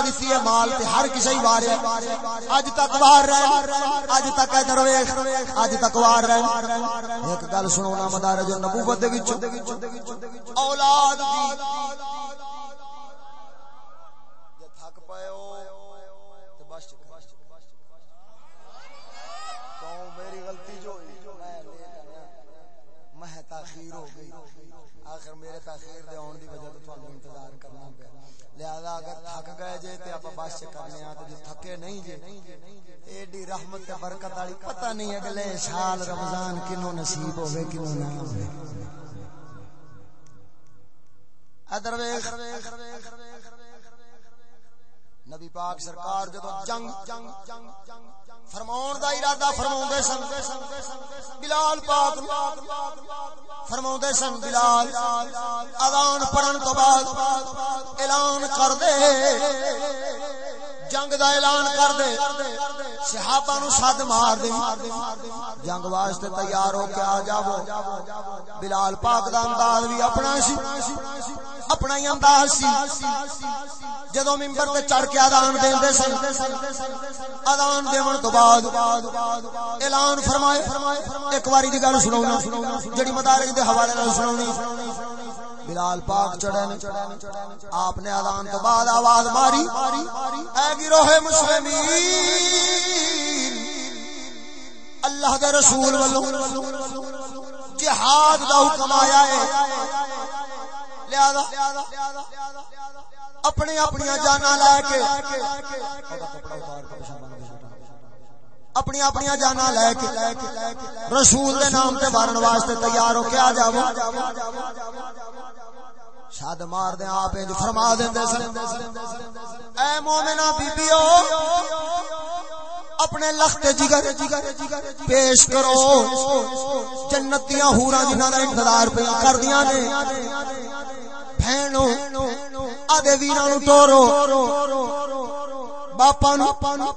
دیتی ہے مال تے ہر کسے ہی واریا اج تک وار رہے اج تک ادھر ویکھ اج تک وار رہے ایک گل سنو نا مدارج نبوت دے وچ اولاد دی۔ تاخیر ہو گئی۔ آخر میرے تاخیر دے آن دی وجہ تو تھانوں انتظار کرنا پیا۔ لہذا اگر تھک گئے جے تے اپا بس کرنے آتے جو تھکے نہیں جے، ایڈی رحمت تے برکت والی پتہ نہیں اگلے سال رمضان کنوں نصیب ہوے کنوں نہ ہوے ادر ویکھ نبی پاک سرکار جدو جنگ فرماؤن دا ارادہ فرماؤں دے سن۔ بلال پاک فرماؤں دے سن، بلال، اذان پڑھن تو بعد اعلان کر دے۔ جنگ دا اعلان کر دے۔ صحابہ نو صد مار دے۔ جنگ واسطے تیار ہو کے آ جاؤ بلال پاک دا انداز بھی اپنا سی۔ اپنا ہی انداز سی جدو ممبر تے چڑھ کے اذان دیندے سن اذان دیون تو بعد اعلان فرمائے ایک واری دی گل سناؤنا جڑی مدارج دے حوالے نال سناونی بلال پاک چڑھے نے آپ نے اذان تو بعد آواز ماری اے گروہ مسلمین اللہ دے رسول والوں جہاد دا حکم آیا ہے لہذا اپنی اپنی جانا لے کے اپنی اپنی جانا لے کے رسول دے نام تے مارن واسطے تیار ہو کے آ جاؤ شاد مار دے آپ جو فرما دیندے سن۔ اے مومنہ بی بیو اپنے لخت جگر پیش کرو۔ جنتیاں ہورا جنہاں دا انتظار پہ کر دیاں نے۔ بہنو آدھے ویراں نو ٹورو باپا نو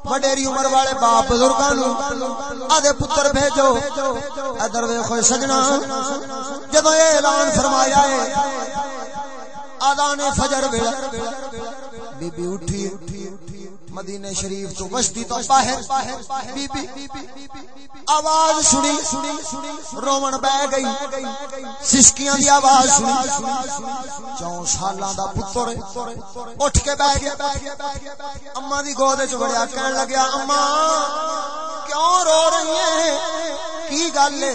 وڈیری عمر والے باپ بزرگاں نو آدھے پتر بھیجو ادھر ویکھو سجنا جدوں یہ اعلان فرمایا ہے آدھا نے فجر ویلا بی بی اٹھی مدینے شریف تو وسطی تو باہر بی بی آواز سنی، رومن بہ گئی، سسکیاں دی آواز سنی۔ چون سالاں دا پتر اٹھ کے بہ گیا اما دی گود وچ وڑیا، کہن لگیا اما کیوں رو رہی ہیں؟ کی گل ہے؟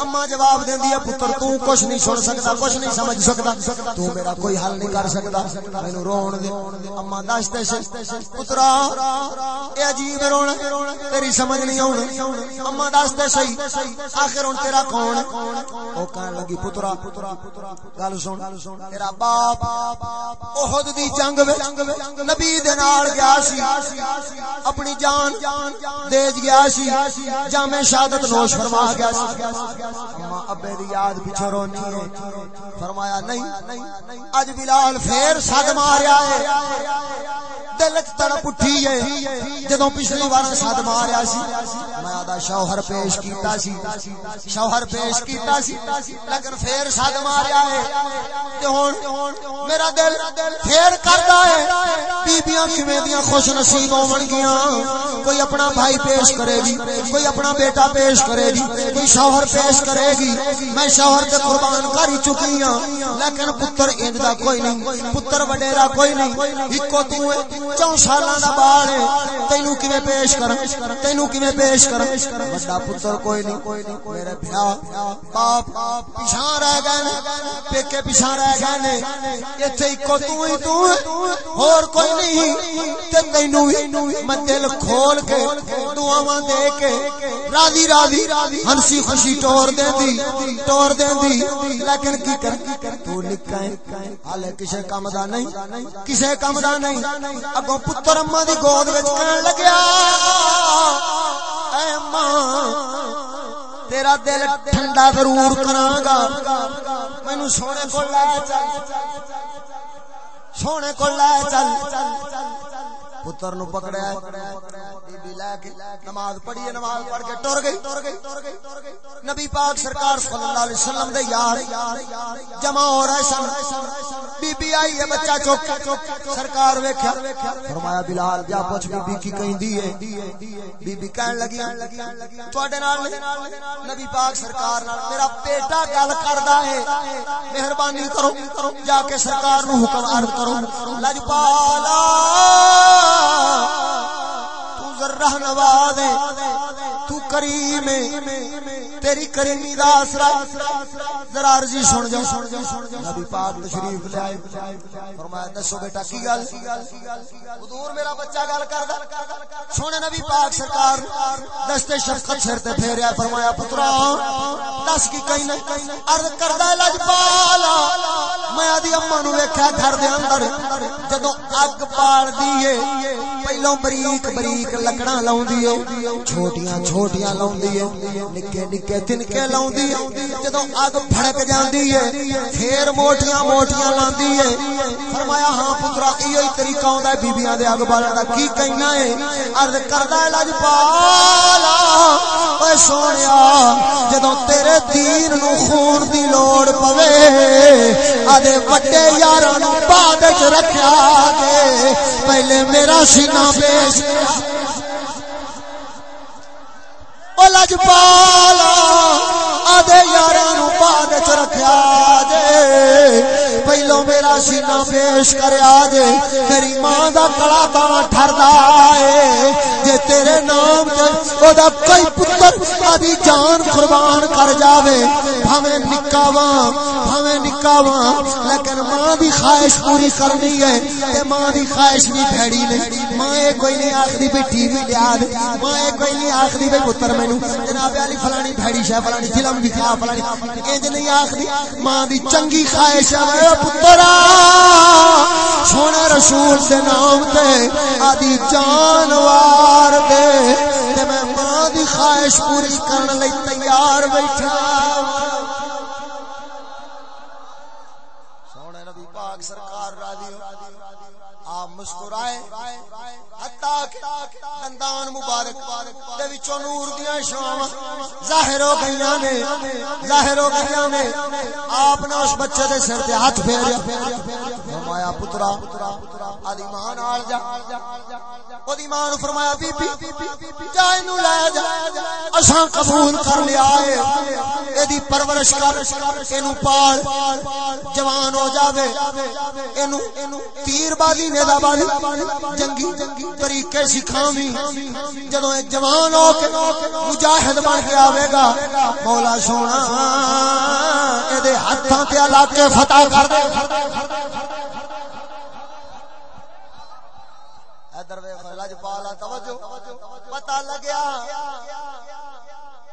اما جواب دیندی ہے، پتر، تو کچھ نہیں سن سکدا کچھ نہیں سمجھ سکدا تو میرا کوئی حل نہیں کر سکدا مینوں رون دے۔ اما دس تے پترا اے عجیب رونا تیری سمجھ نہیں اونی اما دس تے صحیح، آخر ہن تیرا کون؟ او کہن لگی، پترا، گل سن، تیرا باپ احد دی جنگ وچ نبی دے نال گیا سی، اپنی جان دے گیا سی، جامع شہادت نوش فرما گیا سی۔ اما ابے دی یاد پیچھے رونی ہے۔ فرمایا، نہیں، اج بلال پھر صد ماریا ہے۔ دل وچ تڑپ اٹھی ہے، جدوں پچھلی بار صد ماریا سی، میں آدا شوہر پیش کیتا سی، شوہر پیش کیتا سی لیکن پھر صد ماریا ہے۔ تے ہن میرا دل پھر کردا ہے۔ بیبییاں کیویں دیاں خوش نصیب ہون گیاں؟ کوئی اپنا بھائی پیش کرے گی، کوئی اپنا بیٹا پیش کرے گی، کوئی شوہر پیش کرے گی۔ میں شوہر تے قربان کر چکی ہاں لیکن پتر انج دا کوئی نہیں، پتر وڈیرا کوئی نہیں اکو تو ہے، چوں سالاں دا بال ہے۔ تینو کیویں پیش کر تینو کیویں پیش کر بڑا پتر کوئی نہیں۔ میرے بھیا، باپ پیچھے رہ گئے نے۔ پیکے پیچھے رہ گئے نے۔ ایتھے اکو تو ہی تو ہے۔ اور کوئی نہیں۔ تے تینو میں دل کھول کے دعاواں دے کے راضی راضی ہنسی خوشی ٹور دیندی ٹور دیندی لیکن کی کر؟ تو نکا ہے، حالے کسے کام دا نہیں، کسے کام دا نہیں۔ اگوں پتر اما دی گود وچ کہن لگیا، اے ماں، تیرا دل ٹھنڈا ضرور کراں گا مینوں سونے کول لے چل، سونے کول لے چل۔ پتر نو پکڑیا بی بی لے کے نماز پڑھی نماز پڑھ کے ٹر گئی۔ ٹر گئی نبی پاک سرکار صلی اللہ علیہ وسلم دے یار جمع ہو رہے سن۔ بی بی آئی ہے، بچہ چوک سرکار ویکھیا۔ فرمایا، بلال جا پوچھ، بی بی کی کہندی ہے؟ بی بی کہن لگی، تواڈے نال نبی پاک سرکار نال، میرا بیٹا گل کردا ہے۔ مہربانی کرو، جا کے سرکار نو حکم عرض کرو۔ لجپالا تو ذرہ نواز ہے۔ کریم تیری کریمی دا اسرا ذرا عرضی سن جاؤ۔ نبی پاک تشریف لے آئے۔ فرمایا، دسو بیٹا، کی گل؟ حضور میرا بچہ گل کردا۔ سونے نبی پاک سرکار دستے شفقت سر تے پھیریا۔ فرمایا پترا دس کی کہیں نہیں عرض کردا لجپالا میں ادی اما نو ویکھیا گھر دے اندر، جدوں اگ پال دیے پہلو بریک بریک لکڑاں لاوندی ہے۔ چھوٹیاں چھوٹیاں لاوندی ہے، نکے نکے تنکے لاوندی ہے۔ جدوں اگ پھڑک جاندی ہے پھر موٹیاں موٹیاں لاندی ہے۔ فرمایا ہاں پترا ایو ہی طریقہ ہوندا ہے بیبییاں دے اگ بالن دا۔ کی کہنا ہے؟ عرض کردا ہے لجپالا اوے سونیا، جدوں تیرے دین نو خون دی لوڑ پوے آدے وڈے یاراں نو بعد وچ رکھیا دے پہلے میرا سینہ پیش او لجپالا آدھے یاراں نو بعد وچ رکھیا جے۔ پہلو میرا سینہ پیش کریا جے۔ میری ماں دا کڑا باں ٹھردا اے۔ جے تیرے نام تے او دا کوئی پتر آدی جان قربان کر جاوے۔ بھاویں نکا واں بھاویں نکا لیکن ماں دی خواہش پوری کرنی ہے تے ماں دی خواہش نہیں بھڑی نہیں ماں اے کوئی نہیں آکھدی بھی ٹی وی لیا دے۔ ماں اے کوئی نہیں آکھدی بھی پتر مینوں۔ جناب علی فلانی بھڑی شے فلانی فلم دکھا فلانی انج نہیں آکھدی ماں دی چنگی خواہش ہے۔ اے پترا، سونے رسول دے نام تے آدی جانوار دے۔ تے میں ماں دی خواہش پوری کرن لئی تیار بیٹھا ہاں۔ سونے نبی پاک سرکار راضی ہو۔ آپ مسکرائے۔ دندان مبارک، دے وچوں نور دیاں شواں ظاہر ہو گئیاں نے، ظاہر ہو گئیاں نے، آپ نے اس بچے دے سر تے ہاتھ پھیریا۔ فرمایا، پترا، علی ماں آل جا۔ اودی ماں فرمایا، بی بی جا اینو لے جا۔ اساں قبول کر لیا اے ایدی پرورش کر، اینو پال۔ جوان ہو جاوے۔ اینو تیر بازی نیزہ بازی۔ جنگی طریقے سکھاویں جدوں اے جوان ہو کے مجاہد بن کے آوے گا، مولا سونا اے دے ہتھاں تے علاقے فتح کر دے۔ پتہ لگیا۔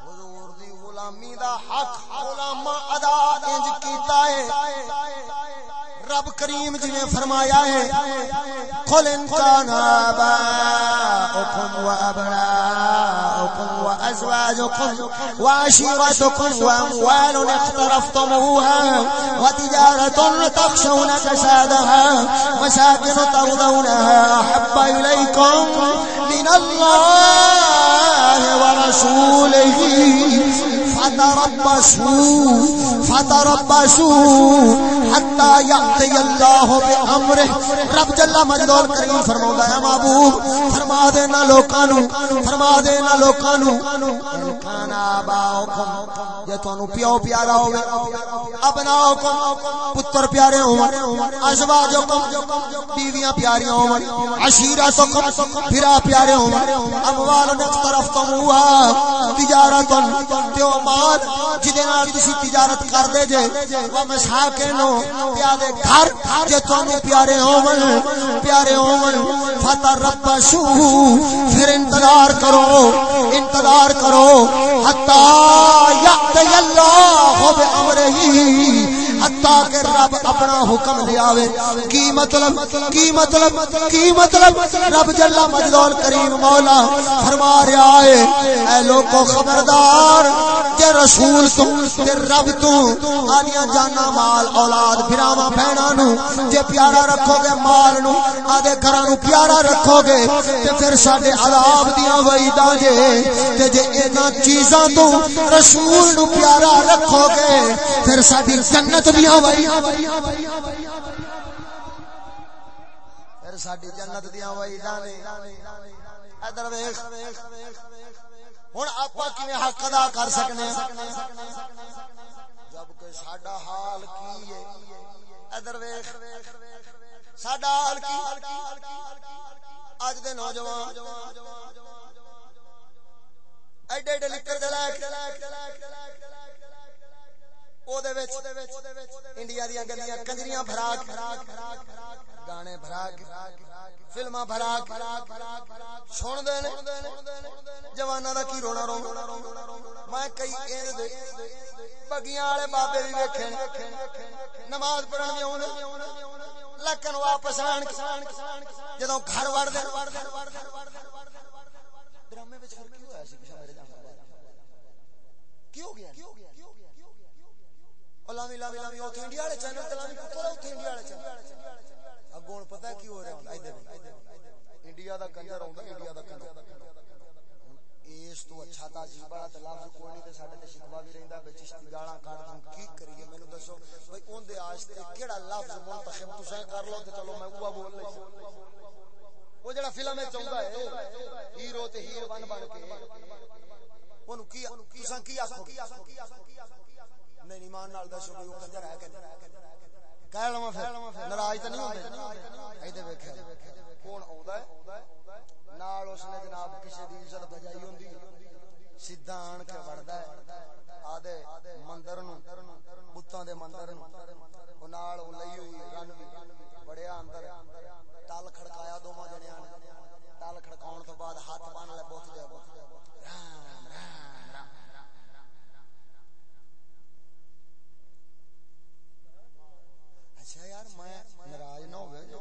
حضور دی غلامی دا حق علماء ادا انج کیتا ہے۔ رب کریم جی نے فرمایا ہے، قل ان كان آباؤكم وأبناؤكم وأزواجكم وعشيرتكم وأموال اقترفتموها وتجارة تخشون كسادها مساكن ترضونها أحب إليكم من الله رسول فتربصوا فتربصوا حتى يأتي الله بأمره۔ رب جل مجدول کریم فرماوندا ہے، محبوب، فرما دے نا لوکاں نو فرما دے نا لوکاں نو کانا باؤکم جے تانوں پیو پیارا ہوے ابناؤکم، پتر پیارے ہون ازواجکم، بیویاں پیاریاں ہون عشیرتکم پھرا پیارے ہون اموال طرف تموا تجارت تیو مال جدے نال تسی تجارت کر دے جے، وہ کہنو، پیارے گھر جے تانوں پیارے ہون پیارے ہون رب شو، پھر انتظار کرو انتظار کرو، حتا یقت اللہ بامرہ حتا کہ رب اپنا حکم لے آوے، کی مطلب؟ کی مطلب؟ کی مطلب؟ رب جل مجدول کریم مولا فرما رہا ہے، اے لوگو خبردار، کہ رسول تو تے رب تو آدیاں جانا مال، اولاد، بھراواں بہناں نو، جے پیارا رکھو گے مال نو آدے گھراں نو پیارا رکھو گے تے پھر ساڈے عذاب دیاں وعیداں جے، تے جے انہاں چیزاں تو رسول نو پیارا رکھو گے پھر ساڈی جنت دیاں وعیداں پھر ساڈی جنت دیاں وعیداں نے ادھر ویکھ ہن آپا کیویں حق ادا کر سکنے جبکہ ساڈا حال کی ہے ادھر ویکھ ساڈا حال کی اج دے نوجوان ایڈے ایڈے لکڑ دے لے انڈیا دیا گلیاں کنجریاں بھرا گانے بھرا فلما بھرا سن دے جوانا دا کی رونا رو میں کئی بگیاں والے بابے بھی ویکھے نماز پڑھن بھی آؤں واپس آن جدو گھر وڑ دے ڈرامے کی ہو گیا لامی لامی لامی اوتھے انڈیا والے چینل تے لامی پتر اوتھے انڈیا والے چینل۔ اگوں پتہ کی ہو رہا ہے، ادھر۔ انڈیا دا کنجر ہوندا انڈیا دا کنجر۔ اس تو اچھا تا جی بڑا تے لفظ کوئی نہیں، تے ساڈے تے شکوا بھی رہندا بے چشتی گالاں کاٹ دوں کی کریے؟ مینوں دسو بھائی اون دے آج تے کیڑا لفظ منتخب تساں کر لو تے چلو میں اوہ بول لئی۔ وہ جڑا فلم وچ چوندا ہے، ہیرو تے ہیر بن بن کے، اونوں کی تساں کی آکھو؟ نہیں ایمان نال دسو کہ کنجر ہے کہ کہہ لواں پھر، ناراض تے نہیں ہوندے؟ ایدے کون آوندا ہے؟ نال اس نے جناب کسی دی عزت بجائی ہوندی۔ سیدھا آن کے وڑدا ہے۔ آدے مندر نو بتاں دے مندر نو او نال او لئی ہوئی رن بڑیا اندر ٹال کھڑکایا دوواں جنیاں نے۔ ٹال کھڑکاون تو بعد ہاتھ بن لے بوت دے۔ بوت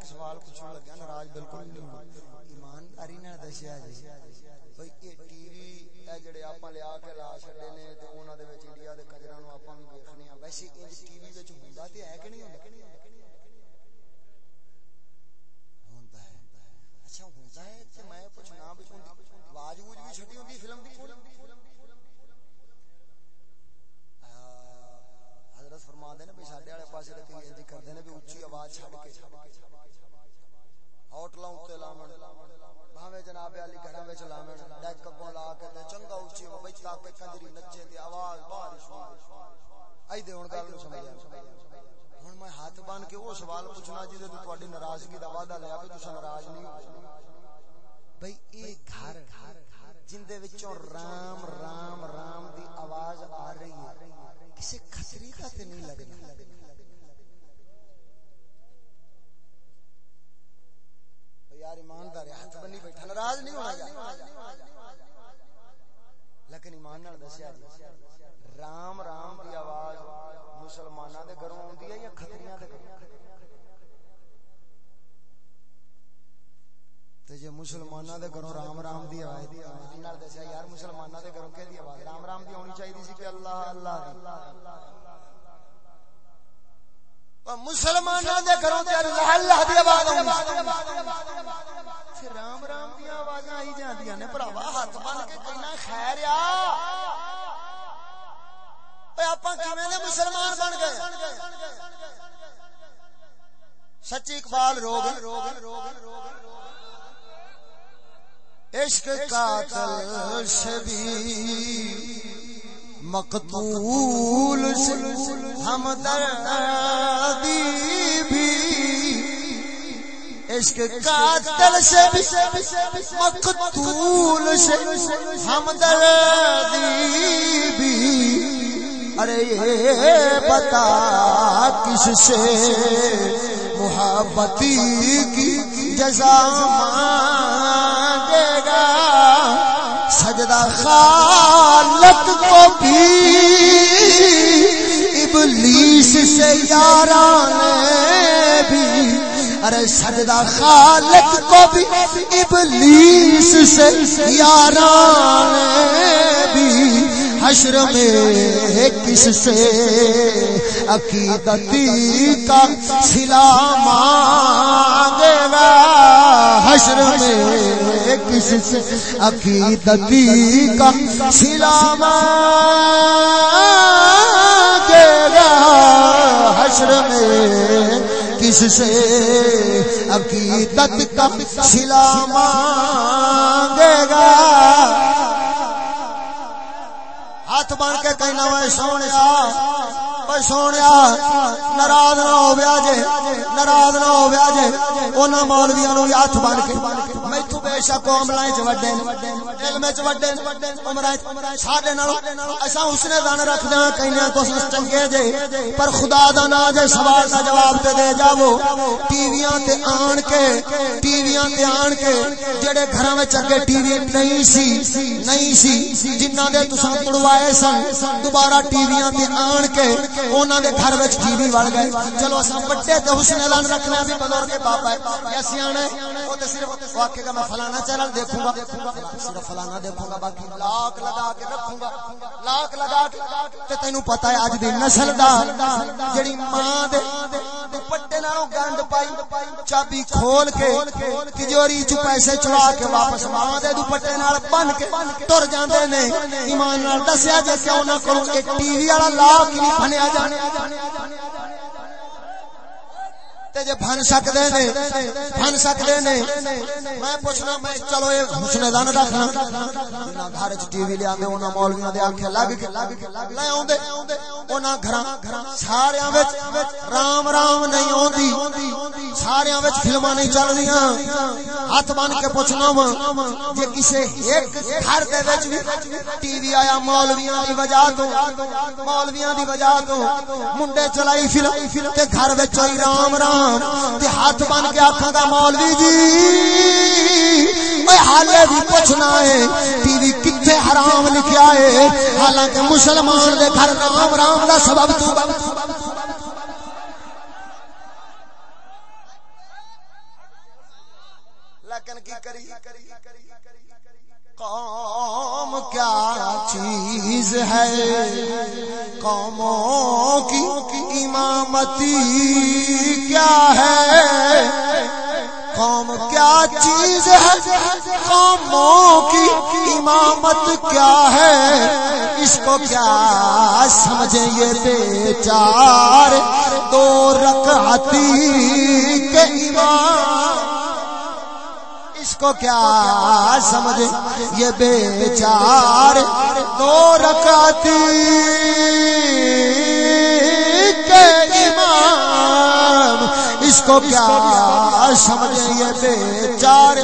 سوال پوچھنے لگا ناراض بالکل نہیں ایمانداری نال دسیا جی بھئی اے ٹی وی اے جڑے اپاں لیا کے لا چھڈے نے تے انہاں دے وچ انڈیا دے کجراں نو اپاں وی ویکھنے ہاں ویسے انج ٹی وی وچ ہوندا تے ہے کہ نہیں ہوندا ہوندا ہے اچھا ہوندا ہے تے میں پوچھنا بھی آواز ووج بھی چھٹی ہوندی فلم دی حضرت فرما دے نے بھی ساڈے والے پاسے تے انج کردے نے بھی اونچی آواز چھڈ کے ہوٹلاں تے لاون بھاوے جناب علی گھراں وچ لاون ڈیک اگوں لا کے تے چنگا اونچی ہو وچ تاکہ کنجری نچے تے آواز باہر سن ائی دے ہن گل نو سمجھ ہن میں ہاتھ بن کے او سوال پوچھنا جی تے تہاڈی ناراضگی دا وعدہ لیا بھی تساں ناراض نہیں بھئی اے گھر جن دے وچوں رام رام رام دی آواز آ رہی ہے کسے خطری کا تے نہیں لگنا یار ایماندار ہاتھ بنی بیٹھا ناراض نہیں ہونا لیکن ایمان نال دسیا جی رام رام دی آواز مسلماناں دے گھروں اوندی ہے یا کھتریاں دے گھروں تے جے مسلماناں دے گھروں رام رام دی آواز نال دسیا یار مسلماناں دے گھروں کہدی آواز رام رام دی ہونی چاہیے سی کہ اللہ اللہ دی دے گھروں تے اللہ اللہ دی آواز آوندی رام رام دی آوازاں آئی جاندیاں نے بھراوا ہاتھ بن کے کہنا خیر آ اے اپاں کیویں دے مسلمان بن گئے سچی اقبال روگ روگ روگ عشق قاتل شبی مقتول سے ہم دردی بھی۔ عشق قاتل سے مقتول سے ہم دردی بھی۔ ارے یہ بتا کس سے محبتی کی جزا سجدہ خالق کو بھی ابلیس سے یاران بھی۔ ارے سجدہ خالق کو بھی ابلیس سے یاران بھی۔ حشر میں کس سے عقیدتی کا سلا مانگے گا حشر میں کس سے عقیدتی کا سلا مانگے گا؟ حشر میں کس سے عقیدت کا سلا مانگے گا؟ ہاتھ بن کے کہنا میں سونے سونے ناراض نہ ہو جے ناراض نہ ہو جے انہوں مولویا نو ہاتھ بن کے میتھو بے شک عملہ وچ وڈے علم وچ وڈے عمرہ ساڈے نال، اساں اس نے دان رکھدے ہاں کہنے تو چنگے جے، پر خدا دا نا جے سوال دا جواب تے دے جاو ٹی ویاں تے آن کے ٹی ویاں تے آن کے، جڑے گھراں وچ اگے ٹی وی نہیں سی نہیں سی، جنہاں دے تساں تڑوائے سن، دوبارہ ٹی ویاں تے آن کے، انہاں دے گھر وچ ٹی وی وڑ گئے۔ چلو اساں بڑے تے حسن اعلان رکھنا بھی بزرگ کے باپ ہے، یا سیاںے او تے صرف واقعے کا میں فلانا چینل دیکھوں گا، صرف فلانا دیکھوں گا، باقی لاکھ لگا کے رکھوں گا، لاکھ لگا کے، تے تینو پتہ ہے اج دی نسل دا جڑی ماں دے دوپٹے نالوں گند پائی، چابی کھول کے تجوری چ پیسے چڑا کے واپس ماں دے دوپٹے نال بن کے تر جاندے نے۔ ایمان نال دسیا جے کیوں نہ کروں کہ ٹی وی والا لاکھ نہیں بنیا جانے تے جے سکدے نے سکدے نے۔ میں پوچھنا، میں چلو اے حسن جنہاں گھر وچ ٹی وی لے آندے انہاں مولویاں دے آنکھے لگ کے لے اوندے انہاں گھراں سارے وچ رام رام نہیں اوندی سارے وچ فلماں نہیں چل رہیاں ہاتھ بن کے پوچھنا وا، جے کسے ایک گھر دے وچ ٹی وی آیا مولویاں دی وجہ تو، مولویاں دی وجہ تو، منڈے چلائی فلم تے گھر وچ رام رام۔ تے ہاتھ بن کے آکھاں دا مولوی جی حالے بھی پوچھنا ہے ٹی وی کتنے حرام لکھیا ہے؟ حالانکہ مسلمان دے گھر رام رام دا سبب تو۔ لیکن کی کری؟ قوم کیا چیز ہے؟ قوموں کی امامتی کیا ہے؟ قوم کیا چیز ہے؟ قوموں کی امامت کیا ہے؟ اس کو کیا سمجھیں یہ بے چار دو رکعتی کے امام اس کو کیا سمجھے یہ بے چار دو رکاتی کے امام، اس کو کیا سمجھے یہ بے چار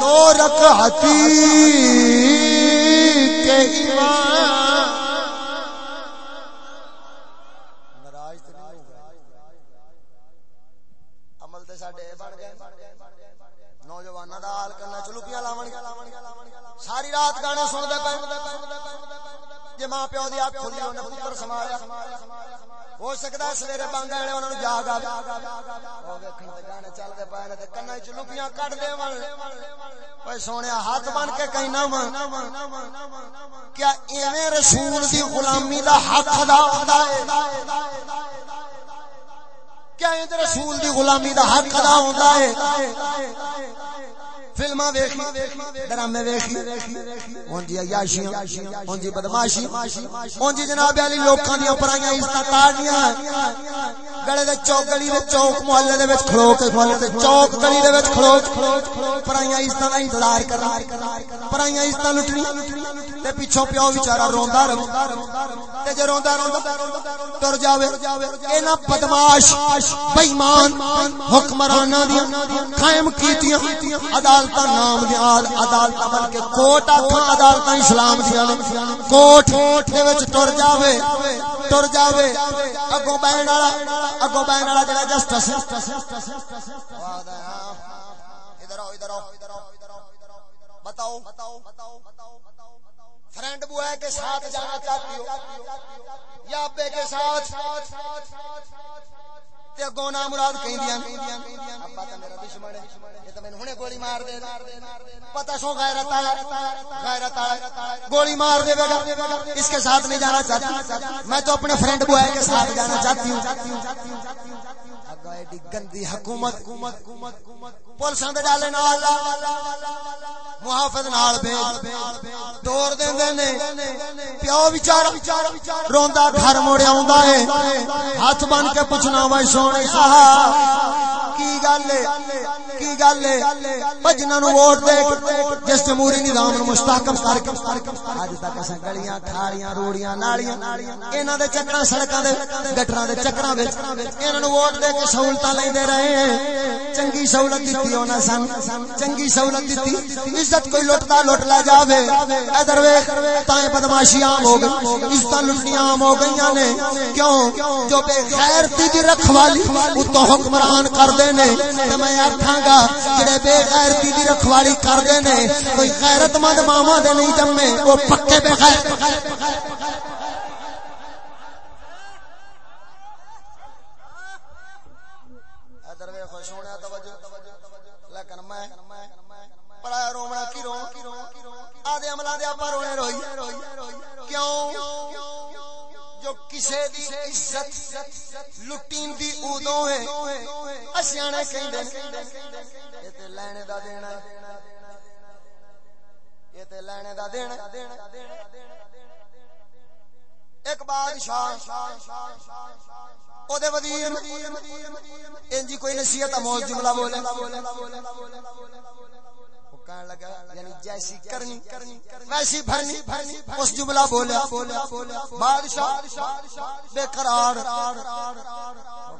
دو رکاتی کے امام عمل تے ساڈے بن گئے نوجوانوں دا حال کرنا چلوکیاں لاون ساری رات گانے سنتے پے جی ماں پیو دی اکھ کھلی انہیں پتر سمایا ہو سکتا ہے سویرے بانگا والے انہوں نے جاگ آ وہ ویکھن تے گانے چلتے پے نے تے کنا وچ لوکیاں کڈ دے ون۔ اوے سونیا ہاتھ بن کے کہنا وا کیا ایویں رسول دی غلامی دا حق ادا ہوندا ہے؟ کیا رسول دی غلامی دا حق ادا ہوندا ہے؟ فلما ویکھی، ڈرامے ویکھی عیاشیاں بدماشی جناب علی لوکاں دی پرائیاں عزت تاڑیاں دے چوک، گلی دے چوک، محلے دے وچ کھلو کے، محلے دے چوک، گلی دے وچ کھلو پرائیاں عزت دا انتظار کرنا۔ پرائیاں عزت لٹنی۔ تے پیچھے پیو بیچارہ روندا رہندا تے جے روندا روندا ٹر جاوے۔ بدماش بے ایمان حکمراناں دی قائم کیتیاں عدالت عدالت نام دیا عدالت بن کے کوٹ آخا عدالت اسلام دی دیا کوٹ دے وچ ٹر جاوے ٹر جاوے۔ اگوں بہن والا، اگوں بہن والا جڑا جسٹس ادھر آؤ ادھر آؤ بتاؤ بتاؤ بتاؤ فرینڈ بوائے کے ساتھ جانا چاہتی ہو؟ یا ابے کے ساتھ؟ تے گونا مراد کہیں ابا تا میرا دشمن ہے ہنے گولی مار دے۔ پتہ سو غیرت آیا غیرت گولی مار دے گا۔ اس کے ساتھ نہیں جانا چاہتا میں تو اپنے فرینڈ بوائے کے ساتھ جانا چاہتی ہوں۔ ایڈی گندی حکومت. پولیساں دے ڈالے نال محافظ نال بھیج دور دیندے نے. پیو بیچارہ روندا گھر موڑ آوندا ہے. ہاتھ بن کے پوچھنا وے سونے کی گل ہے؟ کی گل ہے؟ جنہاں نو ووٹ دے جس جمہوری نظام نو مستحکم کر کے اج تک اساں گلیاں کھاڑیاں روڑیاں، نالیاں، انہاں دے چکراں، سڑکاں دے گٹراں دے چکراں وچ انہاں نو ووٹ دے کے سہولت لے رہے چنگی سہولت دیتی ہونا سن۔ چنگی سہولت دیتی۔ عزت کوئی لٹتا لٹ لے جاوے۔ ادھر ویکھ تائیں بدماشی عام ہو گئی۔ عزت لٹنی عام ہو گئی نے۔ کیوں؟ جو بے غیرتی دی رکھوالی اتو حکمران کردے نے۔ تے میں آکھاں گا، جڑے بے غیرتی دی رکھوالی کردے نے، کوئی غیرت مند ماما دے نہیں جمے، وہ پکے بے غیرت پڑا رومنا کی رو آدھے عملہ دیا پر رونے روئی کیوں جو کسے دی عزت لٹین دی اودوں ہے اسیانے کہیں دن یہ تے لینے دا دینا ہے یہ تے لینے دا دینا ایک بادشاہ او دے وزیر انجی کوئی نصیحت اموز جملہ بولے کہنے لگا یعنی جیسی کرنی ویسی بھرنی اس جملہ بادشاہ بے قرار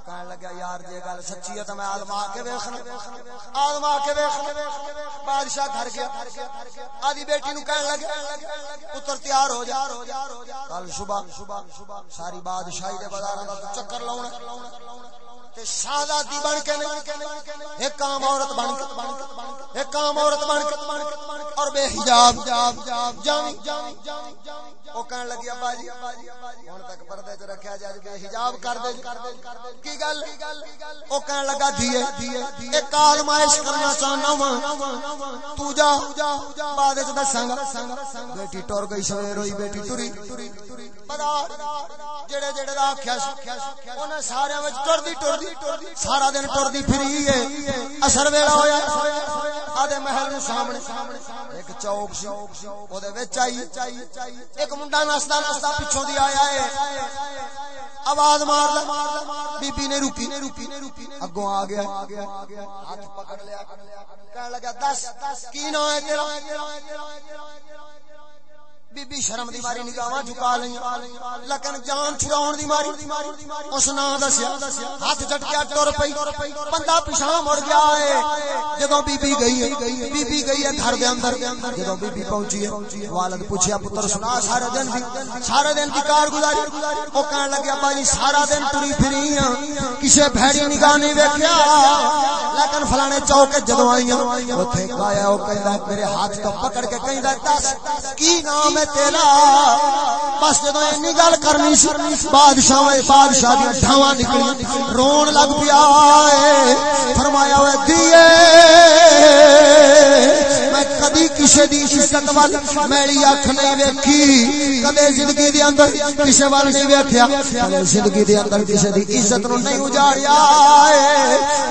کہنے لگا یار گل سچی ہے تو میں کے ویکھنا کے ویکھنا بادشاہ گھر گیا آدھی بیٹی نو کہنے لگا پتر تیار ہو جا کل صبح ساری بادشاہی دے دا چکر لاؤنا تے شہزادی بن کے ایک عام عورت بن کے ایک عام عورت بن کے اور بے حجاب جاوی او کہن لگی ابا جی ہن تک پردے تے رکھیا حجاب کر دے کی گل او کہن لگا دھیے کرنا چاہنا وا تو جا بعد وچ دساں گا بیٹی ٹر گئی سویر ہوئی بیٹی ٹری جڑے جڑے دا آکھیا انہاں سارے وچ ٹردی ٹردی سارا دن ٹردی پھری ہے اثر ویلا ہویا آدے محل نو سامنے ایک چوک سی او دے وچ آئی ایک منڈا نستا نستا پیچھوں دی آیا ہے آواز مار بی بی نے روکی نے روکی نے روکی اگوں آ گیا ہاتھ پکڑ لیا کہنے لگا دس کی نام ہے تیرا بی بی شرم دی ماری نگاہاں جھکا لئی لیکن جان چھڑاون دی ماری اس نا دسیا ہاتھ جھٹکیا ٹر پئی بندہ پیچھے مڑ گیا ہے جدوں بی بی گئی ہے بی بی گئی ہے گھر دے اندر جدوں بی بی پہنچی ہے والد پوچھیا پتر سنا سارے دن دی سارے دن دی کار گزاری او کہن لگا بھائی سارا دن ٹری پھری ہاں کسے بھڑی نگاہ نہیں ویکھیا لیکن فلانے چوک جدوں آئی ہاں اوتھے گایا او کہندا میرے ہاتھ تو پکڑ کے کہندا دس کی نام تیرا۔ بس جدو این گل کرنی سی، بادشاہ بادشاہ دیا ڈھاوا نکلی رون لگ پیا فرمایا ہوئے دیے میں کدی کسی دی عزت وال میری اکھ نہیں ویکھی کدے زندگی دے اندر کسی وال نہیں ویکھیا زندگی دے اندر کسی دی عزت نو نہیں اجاڑیا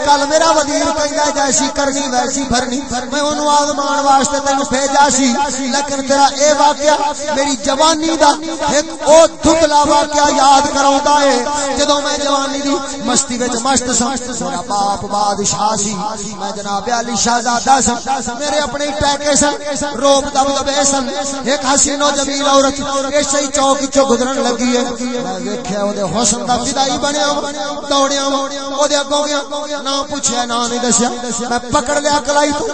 کل میرا وزیر کہندا جیسی کرنی ویسی بھرنی، میں اونوں آزمان واسطے تینوں بھیجا سی، لیکن تیرا اے واقعہ میری جوانی دا ایک او دھندلا واقعہ یاد کراوندا ہے، جدوں میں جوانی دی مستی وچ مست سا میرا باپ بادشاہ سی، میں جناب علی شہزادہ سا میرے اپنے ٹیکے سن روب دب دبے سن، ایک حسین و جمیل عورت ایسے ہی چوک چو گزرن لگی ہے۔ میں ویکھیا او دے حسن دا فدائی بنیا ہاں، دوڑیا ہاں، او دے اگوں گیا نہ پوچھیا نہ نہیں دسیا۔ میں پکڑ لیا کلائی تو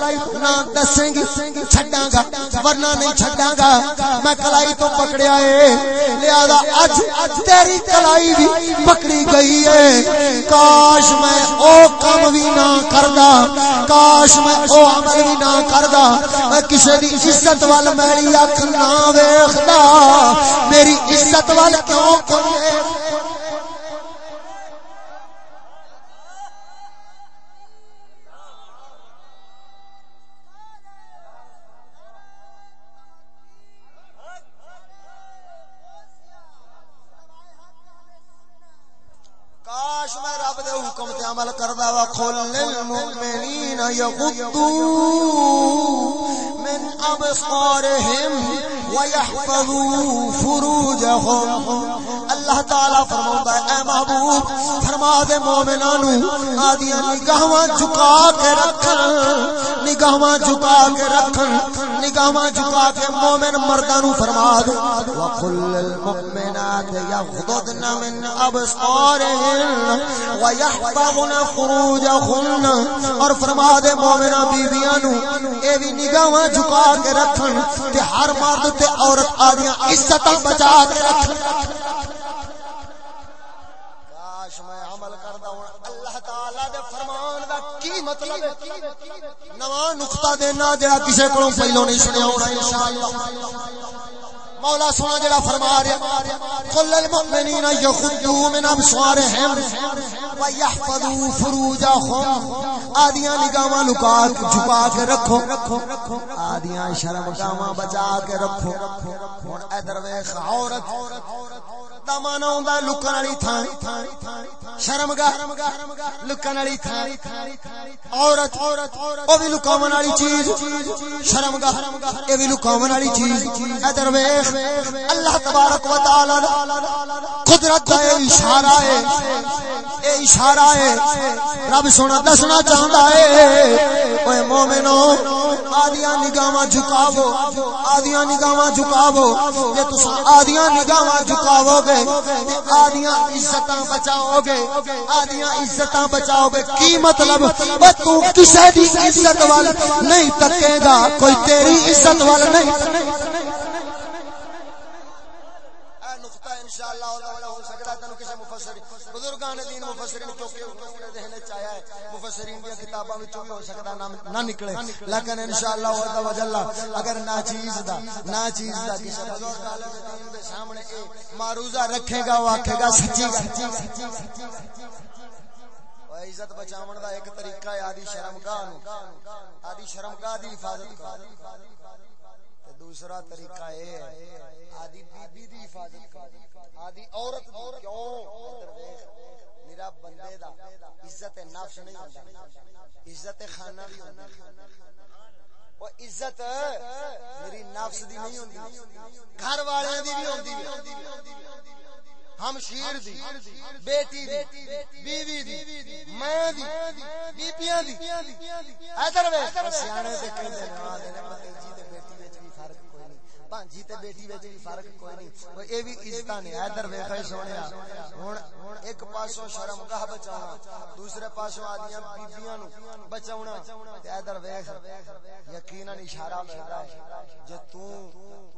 نہ دسیں گی، چھڈاں گا، ورنہ نہیں چھڈاں گا۔ میں کلائی تو پکڑیا ہے لہذا اج تیری کلائی بھی پکڑی گئی ہے کاش میں او کم بھی نہ کردا، کاش میں او عمل بھی نہ کردا۔ کسے دی عزت وال میری اکھ نہ ویکھدا۔ میری عزت وال کیوں کوئی کاش میں رب دے حکم تے عمل کردا وا کھول للمؤمنین الذين يغضوا من أبصارهم ويحفظوا فروجهم. اللہ تعالی فرماوندا ہے اے محبوب، فرما دے مومنانو، آدیاں نگاہاں جھکا کے رکھن نگاہاں جھکا کے رکھن نگاہاں جھکا کے مومن مرداں نو فرما دے۔ وقل للمؤمنات يغضضن من ابصارهن ويحفظن فروجهن۔ اور فرما دے مومنا بیویاں نو اے وی نگاہاں جھکا کے رکھن تے ہر مرد تے عورت آدیاں عزتاں بچا کے رکھن۔ کاش میں کی مطلب نواں نقطہ دینا جڑا کسے کولوں پہلو نہیں سنیا ہونا انشاءاللہ۔ مولا سونا جڑا فرما رہا قل المؤمنین یخذوا من ابصارهم ويحفظوا فروجهم۔ آدیاں نگاہاں لکا کے، جھکا کے رکھو۔ آدیاں شرم گاواں بچا کے رکھو۔ ہن ادھر ویکھ عورت دا مانا ہوندا لکن والی تھان شرم گاہ لکن والی تھان عورت او بھی لکاون والی چیز شرم گاہ اے بھی لکاون والی چیز ادھر ویکھ اللہ تبارک و تعالی نے قدرت کا اشارہ ہے اے اشارہ ہے رب سونا دسنا چاہتا ہے اوے مومنو آدیاں نگاہاں جھکاو آدیاں نگاہاں جھکاو جے تساں آدیاں نگاہاں جھکاو گے تے آدیاں عزتاں بچاؤ گے آدیاں عزتاں بچاؤ گے کی مطلب؟ او تو کسے دی عزت وال نہیں تکے گا، کوئی تیری عزت وال نہیں۔ انشاءاللہ ہو سکتا ہے تینو کسی مفسر بزرگان دین مفسرین کیونکہ اپنے ذہن وچ آیا ہے، مفسرین دی کتاباں وچوں بھی ہو سکتا نہ نکلے۔ لیکن انشاءاللہ عز و اگر نا چیز دا نا چیز دا کسی بزرگ عالم دین دے سامنے اے معروضہ رکھے گا، وہ آکھے گا، سچی سچی عزت بچاون دا ایک طریقہ ہے، آدی شرمگاہ نو۔ آدی شرمگاہ دی حفاظت کر دوسرا طریقہ اے ہے آدی بی بی دی حفاظت کر آدی عورت کیوں؟ میرا بندے دا عزت نفس نہیں ہوندا عزت خانہ بھی ہوندا وہ عزت میری نفس دی نہیں ہوندی گھر والے دی بھی ہوندی ہم شیر دی، بیٹی دی، بیوی دی ماں دی بیبییاں دی۔ ادھر ویکھ، سیانے تے کہندے نے آ دے بھتیجی تے بیٹی وچ بانجی تے بیٹی وچ بھی فرق کوئی نہیں۔ او اے بھی عزت نے ادھر ویکھے سونیا۔ ہن ایک پاسوں شرم گاہ بچانا دوسرے پاسوں آدیاں بیبییاں نو بچاونا۔ تے ادھر ویکھ یقینا اشارہ ملدا ہے۔ جے تو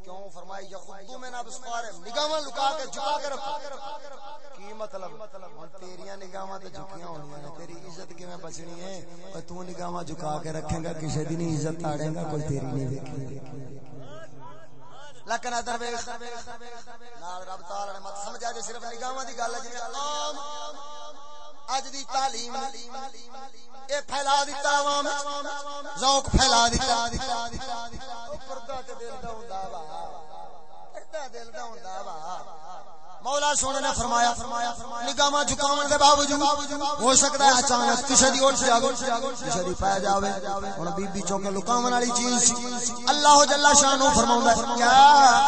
کیوں فرمائی یخدو میں نہ بسوار نگاہاں لکا کے جھکا کے رکھو۔ کی مطلب؟ ہن تیریاں نگاہاں تے جھکیاں ہونیاں نے۔ تیری عزت کیویں بچنی ہے؟ او تو نگاہاں جھکا کے رکھے گا، کسے دی نہیں عزت تاڑے گا کوئی تیری نہیں دیکھے گا لیکن ادھر ویکھ نال رب تعالی نے مت سمجھا جے صرف نگاہاں دی گل ہے جے عام اج دی تعلیم، اے پھیلا دیتا عوام، ذوق پھیلا دیتا۔ پردہ تے دل دا ہوندا وا، پردہ دل دا ہوندا وا۔ مولا سونے نے فرمایا نگاہ جھکاون دے باوجود ہو سکتا ہے اچانک کسی دی اٹھ جاوے کسی دی پے جاوے۔ ہن بی بی چوکے لکاون والی چیز اللہ جل شانو فرماوندا ہے، یا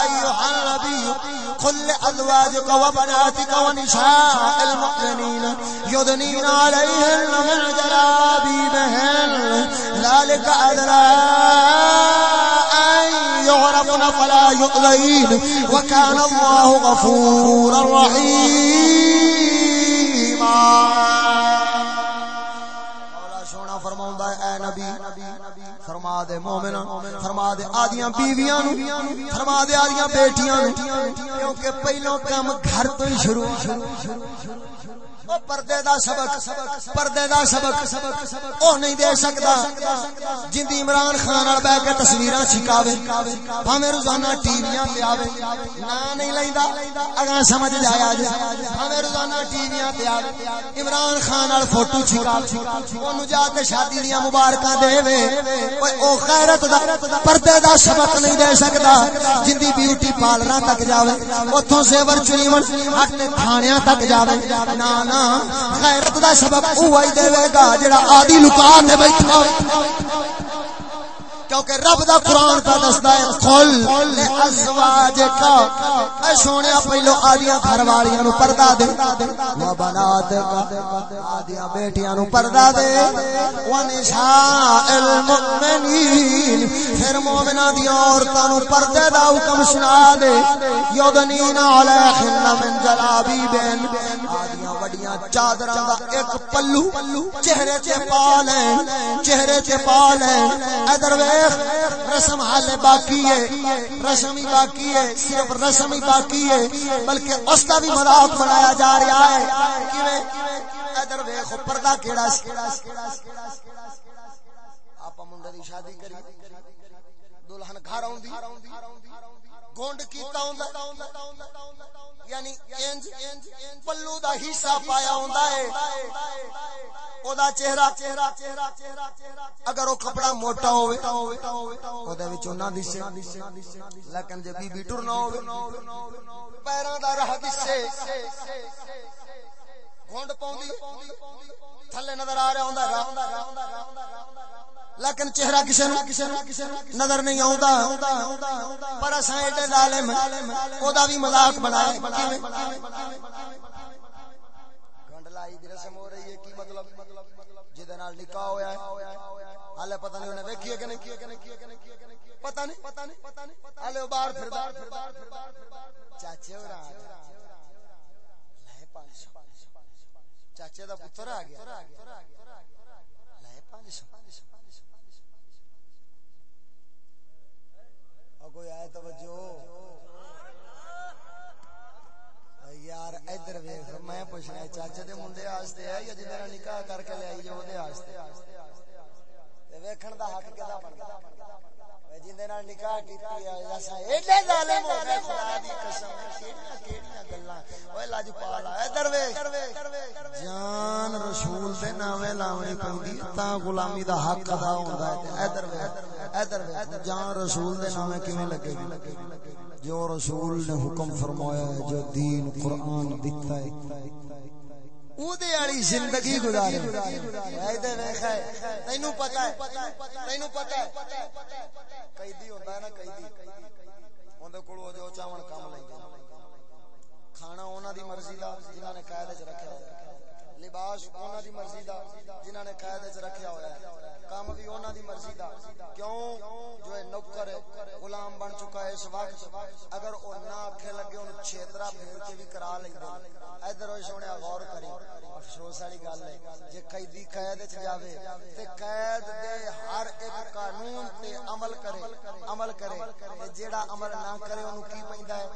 ایھا النبی قل ازواجک و بناتک و نساء المؤمنین، یدنین علیہن من جلابیبہن ذالک ادرا يعرفن فلا يؤذين وكان الله غفورا رحيما. فرما دے مومنا فرما دے آدیاں بیویاں نو فرما دے آدیاں بیٹیاں نو کیونکہ پہلو کام گھر تو ہی شروع پردے دا سبق، پردے دا سبق، او نہیں دے جندی عمران خان وال بیٹھ کے تصویراں چھکاوے بھاویں روزانہ ٹی ویاں تے آوے نا نہیں لیندا۔ سمجھ جایا جے جی۔ بھاویں روزانہ ٹی ویاں تے آوے عمران خان فوٹو چھکاوے اونوں جا کے شادی دیاں مبارکاں دے اوے او غیرت دا پردے دا سبق نہیں دے سکتا۔ جندی بیوٹی پارلراں تک جاوے۔ اوتھوں زیور چنیون تھانیاں تک جاوے۔ نا نا غیرت دا سبب اوہی دے گا جڑا آدھی لکان دے بیٹھا کیونکہ رب دا قرآن کا دستا ہے کھل ازواج کا اے سونے، پہلو آدیاں گھر والیاں نو پردہ دے۔ و بنات کا آدیاں بیٹیاں نو پردہ دے۔ و نساء المؤمنین، پھر مومنہ دی عورتاں نو پردے دا حکم سنا دے۔ یودنین علیہن من جلابی بین۔ آدیاں وڈیاں چادراں دا ایک پلو چہرے تے پا لیں چہرے تے پا لیں ادھر شیخ رسم حال باقی ہے رسم ہی باقی ہے، صرف رسم ہی باقی ہے، بلکہ اس کا بھی مذاق بنایا جا رہا ہے۔ ادھر ویکھ پردہ کیڑا آپ منڈے کی شادی کری۔ دلہن گھر آؤں گونڈ کیتا ہوندا یعنی انج، پلو دا حصہ پایا ہوندا ہے۔ او دا چہرہ چہرہ چہرہ چہرہ اگر او کپڑا موٹا ہوے او دے وچوں نہ دسے لیکن جے بی بی ٹرنا ہوے پیراں دا رہ دسے گونڈ پوندی تھلے نظر آ رہا ہوندا راہ لیکن چہرہ کسے نظر نہیں آتا پر اساں ایڈے ظالم او دا مذاق بنایا دی رسم ہو رہی ہے، کی مطلب؟ نال نکاح ہویا ہے۔ حالے پتہ نہیں انہیں ویکھی ہے کہ نہیں؟ پتہ نہیں؟ پتہ نہیں پتہ نہیں حالے باہر پھردا چاچے چاچے دا پتر آ گیا۔ لے پانچ سو کوئی آئے توجہ؟ یار، ادھر ویکھ، میں پوچھنا چاچے دے منڈے واسطے ہے یا جدھر نکاح کر کے لے آئی جو دے واسطے تے ویکھن دا حق کدا بندا؟ نال نکاح کیتی ہے ایسا ایڈے ظالم ہو گئے، خدا دی قسم، کیڑیاں کیڑیاں گلاں۔ اوے لاج پالا جان رسول دے نامے لاونی پیندی تا غلامی دا حق ادا ہوندا ہے۔ جان رسول دے نامے کیویں لگے؟ گی جو رسول نے حکم فرمایا ہے، جو دین قرآن دیتا ہے۔ والی زندگی گزارے تینو پتا ہے تینو ہے قیدی ہوندا ہے نا قیدی جو چاون کام لے کھانا انہاں دی مرضی دا جنہاں نے قید وچ رکھیا لباس انہاں دی مرضی دا، جنہاں نے قید وچ رکھیا ہوا ہے۔ کام بھی انہاں دی مرضی دا۔ کیوں؟ جو ہے نوکر، غلام بن چکا ہے اس وقت۔ اگر او نہ اکھے لگے اون چھیترا پھیر کے بھی کرا لیندے ادھر ہوئے سونے غور کری۔ افسوس والی گل ہے۔ جے قیدی قید وچ جاوے، تے قید دے ہر ایک قانون تے عمل کرے۔ عمل کرے۔ تے جیڑا عمل نہ کرے، اونوں کی پیندا ہے؟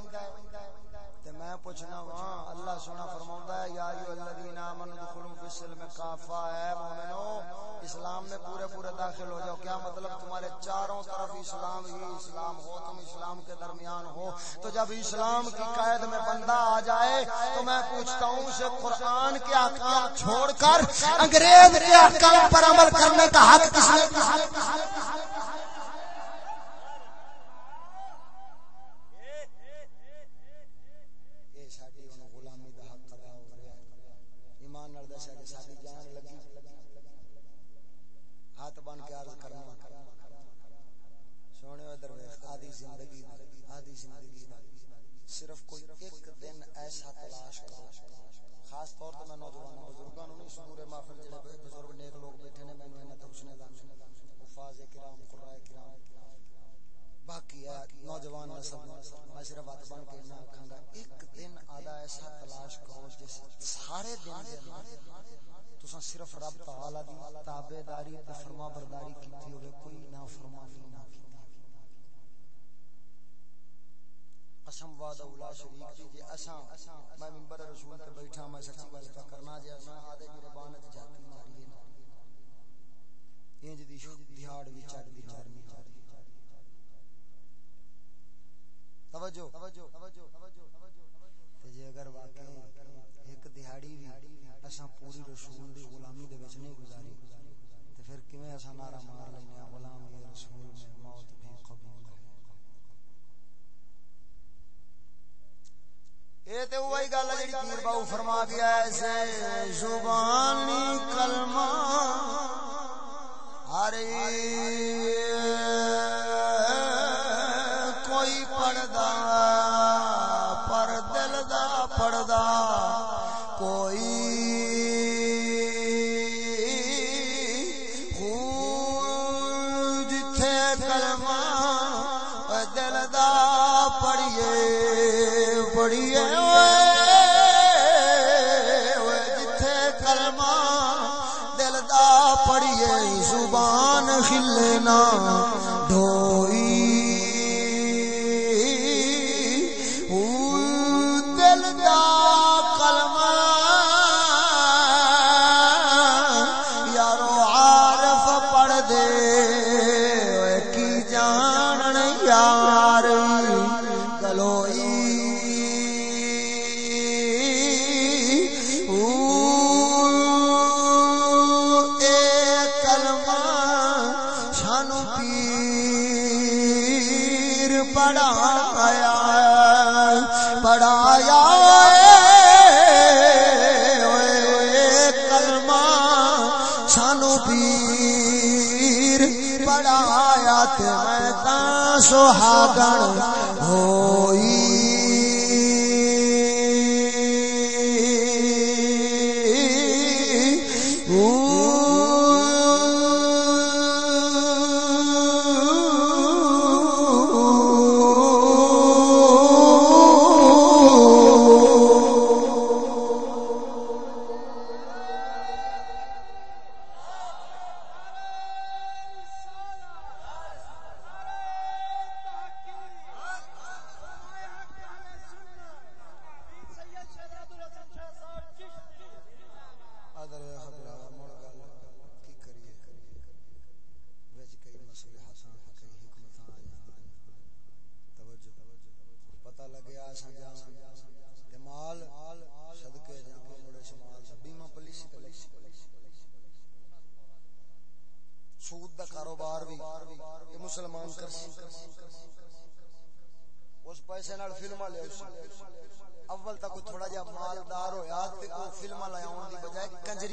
تے میں پوچھنا وا، اللہ سونا فرماوندا ہے، یا ایھا الذین آمنوا ادخلوا فی السلم کافہ اے مومنو، اسلام میں پورے پورے داخل ہو جاؤ، کیا مطلب تمہارے چاروں طرف اسلام ہی اسلام ہو، تم اسلام کے درمیان ہو؟ تو جب اسلام کی قید میں بندہ آ جائے، تو میں پوچھتا ہوں، اسے قرآن کے احکام چھوڑ کر، انگریز کے احکام پر عمل کرنے کا حق کس نے صرف کوئی ایک دن ایسا تلاش کرو خاص طور تے میں نوجوان بزرگاں نوں نہیں پورے محفل جڑے بزرگ نیک لوگ بیٹھے نے مینوں انہاں تے حسن دا حفاظ کرام قرائے کرام باقی ہے نوجوان نسل میں صرف بات بن کے نہ کھاں گا، ایک دن آدا ایسا تلاش کرو جس سارے دن دے اندر تساں صرف رب تعالی دی تابعداری تے فرما برداری کیتی ہوے کوئی نہ فرمانی نافرمانی قسم وعدہ اولا شریک دی، جے اساں میں منبر رسول تے بیٹھا، میں سچی گل کرنا جے اساں آدے میرے بان تے جاتی ماری نا انج دی دیہاڑ وی چڑ دی چرمی توجہ تے جے اگر واقعی ایک دیہاڑی وی اساں پوری رسول دی غلامی دے وچ نہیں گزاری، تے پھر کیویں اساں نعرہ مار غلام یہ رسول میں موت تو وہی گل ہے پیر فرما گیا ایسے زبانی کلمہ ہری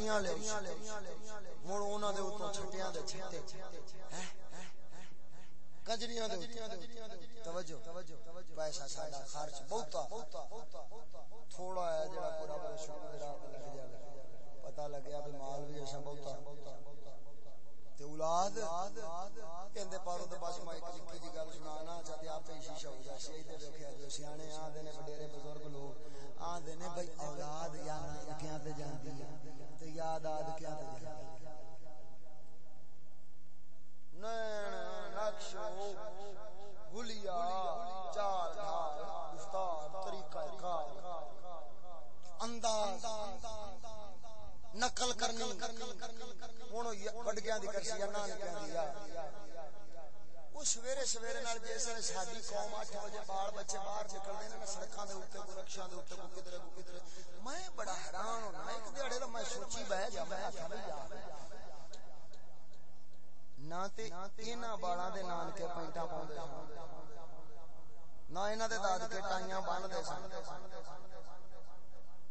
چھٹیاں لے مڑ اونا دے اتوں چھٹیاں دے چھٹے کنجریاں دے اتوں توجہ۔ پیسہ سادہ خارچ بہتا۔ تھوڑا ہے جڑا پورا پر شکر دے رات لگ جا لگ پتا لگیا بھی مال بھی ایسا بہتا۔ تے اولاد، کہندے پاروں تے بس میں ایک نکی جی گل سنانا چاہتے اپ تے شیشہ ہو جائے۔ شہید دے ویکھیا جو سیانے آندے نے، وڈیرے بزرگ لوگ آندے نے، بھائی اولاد یا نہ کیا تے جاندی ہے۔ یاد آد کیا گلیا، چال انداز، نقل کرنی۔ ہن وڈ دی کرسی نان دی یار وہ سویرے سویرے ساری قوم 8 بجے بال بچے باہر نکل دے نا سڑکاں دے کو رکشاں دے اوپر کو کدھر کو کدھر میں بڑا حیران ہونا، ایک دیہڑے دا میں سوچی بہ جا میں نہ تے انہاں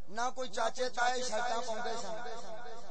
نہ کوئی چاچے تائے شرطاں پاوندے سن۔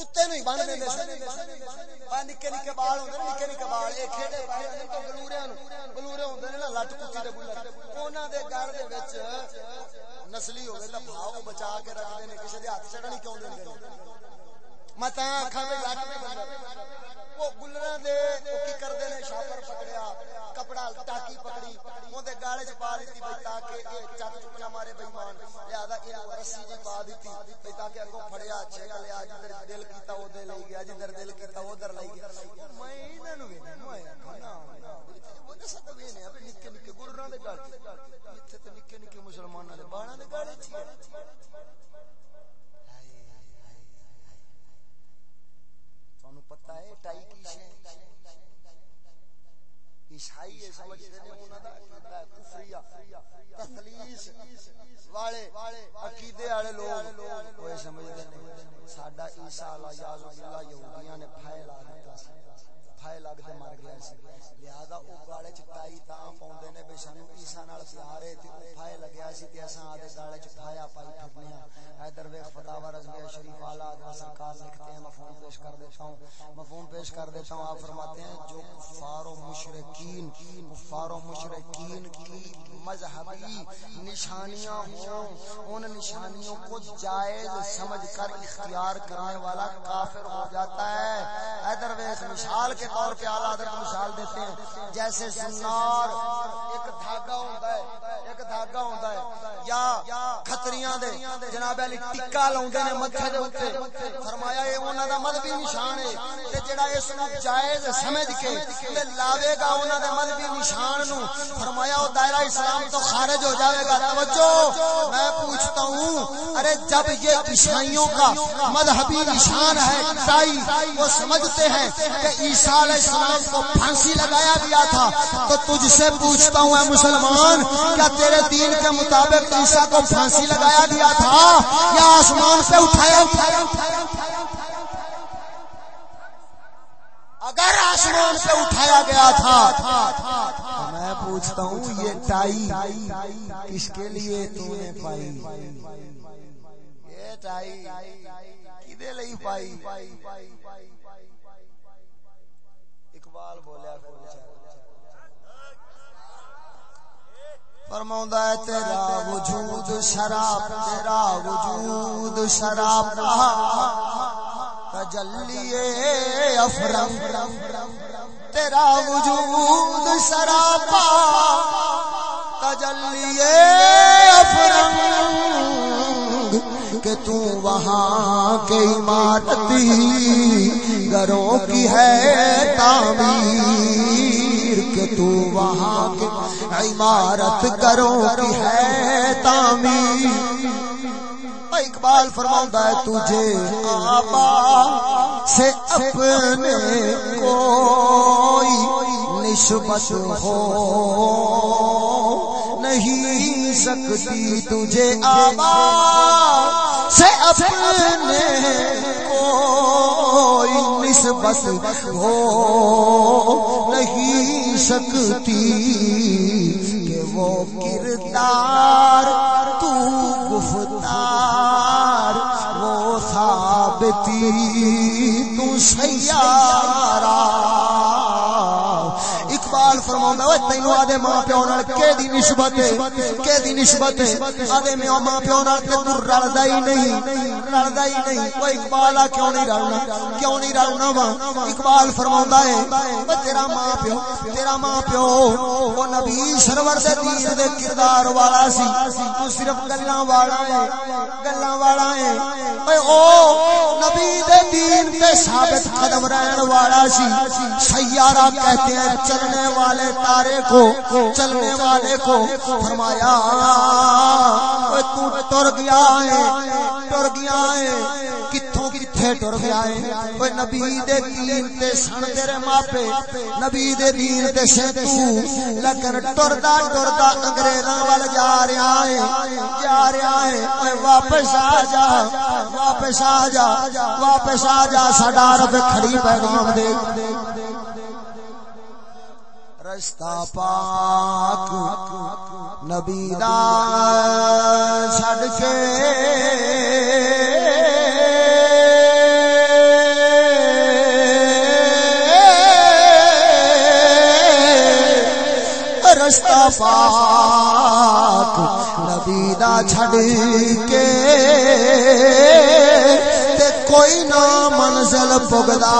کتے نہیں بن دے سن۔ نکے نکے بال ہوندے نکے نکے بال۔ اے کھیڑے بال ہوندے تو گلوریاں نو گلورے ہوندے نے نا، لٹ کتے دے گلورے انہاں دے گھر دے وچ نسلی ہوے لفاؤ بچا کے رکھ دے نے، کسے دے ہاتھ چڑھنی کیوں دے میں تاں آکھاں وچ رکھ دے بندہ او گلراں دے او کی کردے نے شاپر پکڑیا، کپڑا ٹاکی پکڑی، اون دے گالے چ پا دتی بھئی تاکہ اے چٹ چپ مارے بے ایمان لہذا اینو رسی دی پا دتی بھئی تاکہ اگوں پھڑیا، چھیڑا لیا، جدھر دل کیتا او دے لئی گیا، جدھر دل کیتا او در لئی گیا۔ میں انہاں نو ویکھنا، میں کھنا نکے نکے گلراں دے گال ایتھے تے نکے نکے مسلماناں دے باڑاں دے گال چھی۔ پتا ہے، ٹائی کی شے عیسائی سمجھتے ہیں انہوں نے کفریہ، تخلیص والے، عقیدے والے لوگ۔ وہ سمجھتے ہیں، ساڈا عیسی علیہ الصلوۃ والسلام یہودیاں نے پھیلا دیا پھائے لگ دے مر گیا سی۔ لہذا او گالے چ ٹائی تا پوندے نے بے سانو عیسا نال پیار تے او پھائے لگیا سی تے اساں آدے گالے چ پھایا پائی پھرنے ہاں اے درویش فتاوا رضویہ شریف والا اساں کار لکھتے ہیں مفہوم پیش کر دیتا ہوں۔ مفہوم پیش کر دیتا ہوں اپ فرماتے ہیں، جو کفار و مشرکین، کفار و مشرکین کی مذہبی نشانیاں ہوں، ان نشانیوں کو جائز سمجھ کر اختیار کرنے والا کافر ہو جاتا ہے۔ ادر ویس مثال کے طور پہ اعلی حضرت مثال دیتے ہیں۔ جیسے سنار ایک دھاگا ہوندا ہے، ایک دھاگا ہوندا ہے۔ یا کھتریاں دے، جناب علی ٹکا لاوندے نے متھے دے اوتے فرمایا اے انہاں دا مذہبی نشان ہے۔ جڑا اس نو جائز سمجھ کے تے لاوے گا، انہاں دے مذہبی نشان نو۔ فرمایا، او دائرہ اسلام تو خارج ہو جاوے گا۔ توجہ، میں پوچھتا ہوں، ارے جب یہ عیسائیوں کا مذہبی نشان ہے، عیسائی، وہ سمجھتے ہیں کہ عیسیٰ علیہ السلام کو پھانسی لگایا گیا تھا۔ تو تجھ سے پوچھتا ہوں، اے مسلمان، کیا تیرے دین کے مطابق عیسیٰ کو پھانسی لگایا گیا تھا؟ یا آسمان سے اٹھایا اگر آسمان سے اٹھایا گیا تھا میں پوچھتا ہوں، یہ ٹائی کس کے لیے تو نے پائی؟ یہ ٹائی کدے لئی پائی؟ اقبال بولیا فرماؤں ہے، تیرا وجود شراب، تیرا وجود شراب تجلی افرم تیرا وجود شراب تجلی افرم کہ تو وہاں کے عمارتی گھروں کی ہے تعمیر، کہ تو وہاں کے عمارت گھروں کی ہے تعمیر۔ اقبال فرماؤں ہے تجھے آبا سے اپنے کوئی نسبت ہو نہیں سکتی تجھے آبا سے اپنے کوئی نسبت ہو نہیں سکتی کہ وہ کردار تو گفتار وہ ثابتی تو سیارہ اقبال فرماوندا اوے تینو آدے ماں پیو نال کے نسبت ہے؟ کے نسبت ہے؟ آدے میں ماں پیو نال تے تو رلدا ہی نہیں، رلدا ہی نہیں۔ او اقبال آ کیوں نہیں رلنا؟ کیوں نہیں رلنا وا؟ اقبال فرماوندا ہے، او تیرا ماں پیو تیرا ماں پیو او نبی سرور دے دین دے کردار والا سی۔ تو صرف گلاں والا ہے، گلاں والا ہے۔ اوے او نبی دے دین تے ثابت قدم رہن والا سی۔ سیارہ کہتے ہیں، چلنے والے تارے کو، چلنے والے کو فرمایا تو ٹر گیا ہے، ٹر گیا ہے، کتھوں کتھے ٹر گیا ہے؟ کوئی نبی دے دین تے سن تیرے ماپے، نبی دے دین تے سے تو لیکن ٹردا ٹردا انگریزاں وال جا رہا ہے، جا رہا ہے اوے واپس آ جا، واپس آ جا، واپس آ جا، ساڈا رب کھڑی پیغام دے۔ رستہ پاک نبی دا چھڑ کے رستہ پاک نبی دا چھڑ کے تے کوئی نہ منزل پگدا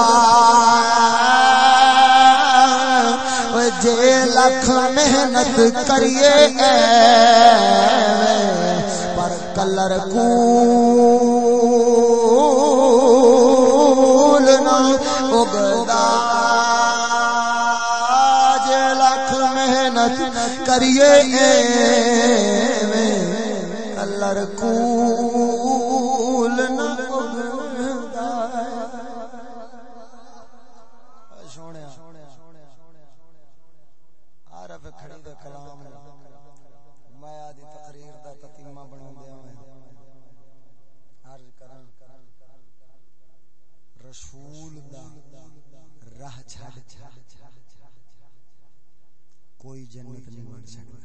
جے لکھ محنت کریے پر کلر کول نہ اگدا۔ جے لکھ محنت کریے کوئی جنت نہیں بن سکتا۔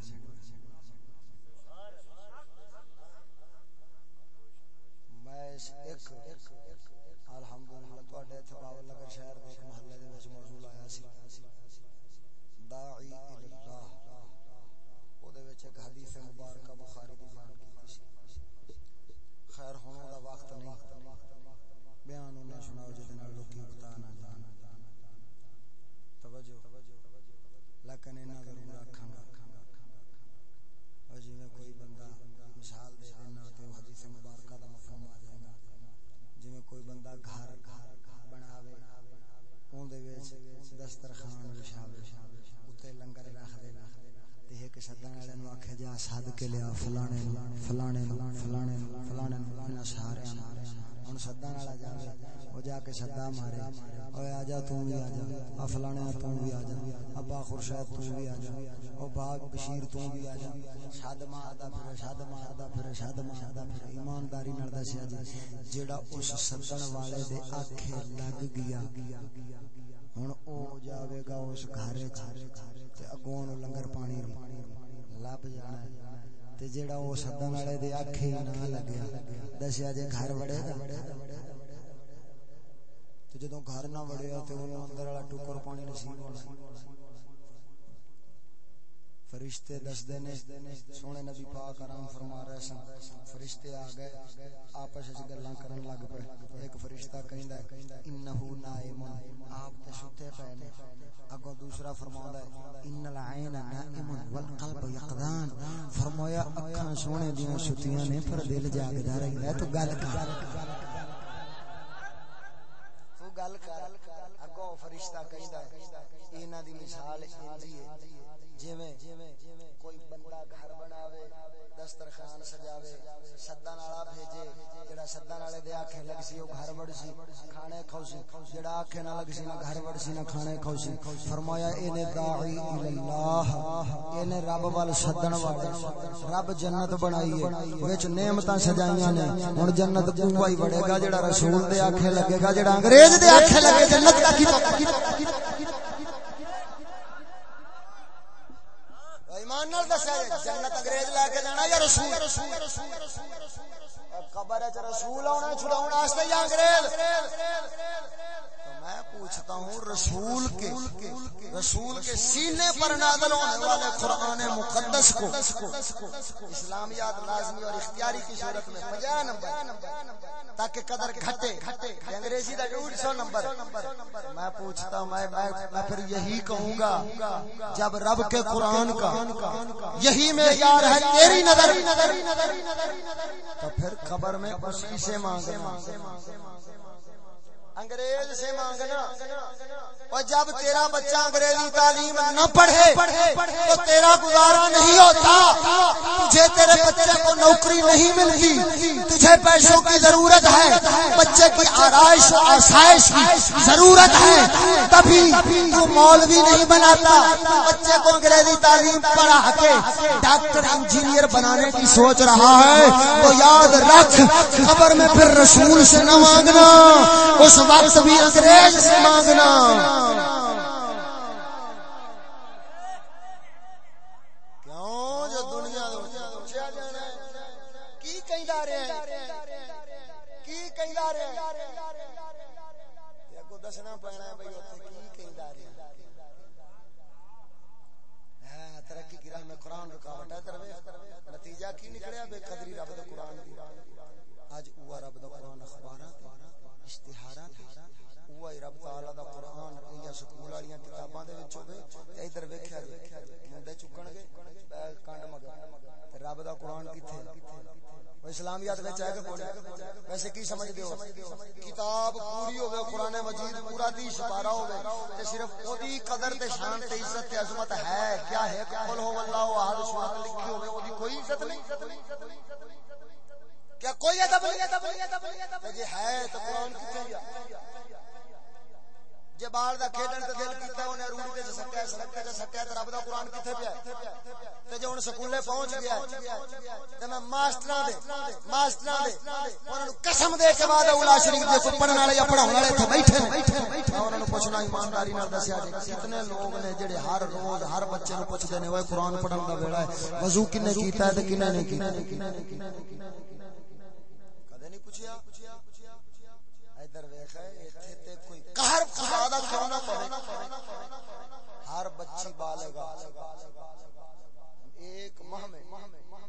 خیر ہونے کا وقت نہیں۔ بیان سنا سناؤ لوگ کنے نہ ضرور آکھاں اور جی کوئی بندہ مثال دے دینا تے حدیث مبارکہ دا مفہوم آ جائے گا۔ جی کوئی بندہ گھر بناوے، اون دے وچ دسترخوان وچھاوے اوتے لنگر رکھ دے، تے ایک سدن والے نو آکھے، جا سد کے لیا فلانے فلانے فلانے فلانے فلانے سارے ہن سدن والا جاوے او جا کے سدا مارے۔ اوے آ جا تو بھی آ جا۔ ا فلانے تو بھی آ جا۔ ابا خورشید تو بھی آ جا۔ او باغ بشیر تو بھی آ جا۔ شاد ماردا پھر شاد ماردا پھر شاد ماردا پھر۔ ایمانداری نال دسیا جی۔ جیڑا اس سدن والے دے آکھے لگ گیا۔ ہن او جاوے گا اس گھر تے اگوں لنگر پانی لب جانا تے جیڑا او سدن والے دے آکھے نہ لگیا دسیا جے گھر وڑے گا۔ تے جدوں گھر نہ وڑیا تے اونوں اندر والا ٹکر پانی نصیب ہونا فرشتے دس دینے سونے نبی پاک آرام فرما رہے سن فرشتے آ گئے آپس وچ گلاں کرن لگ پے ایک فرشتہ کہندا ہے انه نائم آپ تے ستے پے نے اگوں دوسرا فرماوندا ہے ان العین نائم والقلب یقظان فرمایا اکھاں سونے دیاں سوتیاں نے پر دل جاگدا رہندا ہے تو گل کر گل کر، اگوں فرشتہ کہندا ہے، انہاں دی مثال انجی ہے، جویں کوئی بندہ گھر بناوے دسترخوان سجاوے سدن والا بھیجے، جڑا سدن والے دے آکھے لگ سی، او گھر وڑ سی، کھانے کھاؤ سی۔ جڑا آکھے نہ لگ سی، نہ گھر وڑ سی، نہ کھانے کھاؤ سی۔ فرمایا اینے داعی اللہ اینے رب وال سدن والے رب جنت بنائی ہے وچ نعمتاں سجائیاں نے۔ ہن جنت اوہی وڑے گا، جڑا رسول دے آکھے لگے گا، جڑا انگریز دے آکھے لگے، جنت دا کی ایمان خبر ہے رسول آنا چھڑاؤن واسطے یا انگریز۔ پوچھتا ہوں رسول کے رسول کے سینے پر نازل ہونے والے قرآن مقدس کو۔ اسلامیات لازمی اور اختیاری کی صورت میں پجا نمبر۔ تاکہ قدر گھٹے۔ انگریزی دا ڈوڑ سو نمبر۔ میں پوچھتا ہوں، میں پھر یہی کہوں گا، جب رب کے قرآن کا یہی میں یار ہے تیری نظر۔ تو پھر قبر میں اسی سے مانگنا۔ انگریز سے مانگنا۔ اور جب تیرا بچہ انگریزی تعلیم نہ پڑھے، تو تیرا گزارا نہیں ہوتا۔ تجھے تیرے بچے کو نوکری نہیں ملتی۔ تجھے پیسوں کی ضرورت ہے، بچے کی آرائش و آسائش کی ضرورت ہے۔ تبھی تو مولوی نہیں بناتا۔ بچے کو انگریزی تعلیم پڑھا کے ڈاکٹر، انجینئر بنانے کی سوچ رہا ہے۔ تو یاد رکھ، خبر میں پھر رسول سے نہ مانگنا۔ اس وقت بھی انگریز سے مانگنا۔ کیوں جو دنیا پوچھا جانا کی کہندا رہے کی کہندا رہے دسنا پینا ہے اوتھے کی کہندا رہے ہاں ترقی کی راہ میں قرآن رکاوٹ ہے نتیجہ کی نکلیا؟ بے قدری رب دا قرآن دی۔ اوہ رب دا قرآن اخبارات، اشتہارات۔ وہی رب تعالی دا قرآن یا سکول والی کتاباں دے وچ ہوے ادھر ویکھیا منڈے چکن گے بیگ کنڈ مگر رب دا قرآن کتھے؟ اسلامیات وچ ہے کہ کوئی ویسے کی سمجھ دیو کتاب پوری ہوے قرآن مجید پورا دی سپارہ ہوے تے صرف اودی قدر تے شان تے عزت تے عظمت ہے، کیا ہے؟ قل هو اللہ احد سورت لکھی ہوے اودی کوئی عزت نہیں؟ کیا کوئی ادب نہیں؟ جی ہے تو قرآن کتنے گیا جے بال دا کھیڈن تے دل کیتا اونے روڑی تے سکیا سکیا تے سکیا تے رب دا قرآن کتے پیا تے جو ہن سکولے پہنچ گیا تے میں ماسٹراں دے ماسٹراں دے، انہاں نو قسم دے کے بعد اولا شریف دے کوئی پڑھن والے یا پڑھاون والے تے بیٹھے نے انہاں نو پوچھنا، ایمانداری نال دسیا جی کتنے لوگ نے جڑے ہر روز ہر بچے نو پوچھدے نے اوے قرآن پڑھن دا ویلا ہے۔ وضو کنے کیتا ہے تے کنے نہیں کیتا؟ قہر خدا دا کیوں نہ پڑے؟ ہر بچی بالغ ایک ماہ میں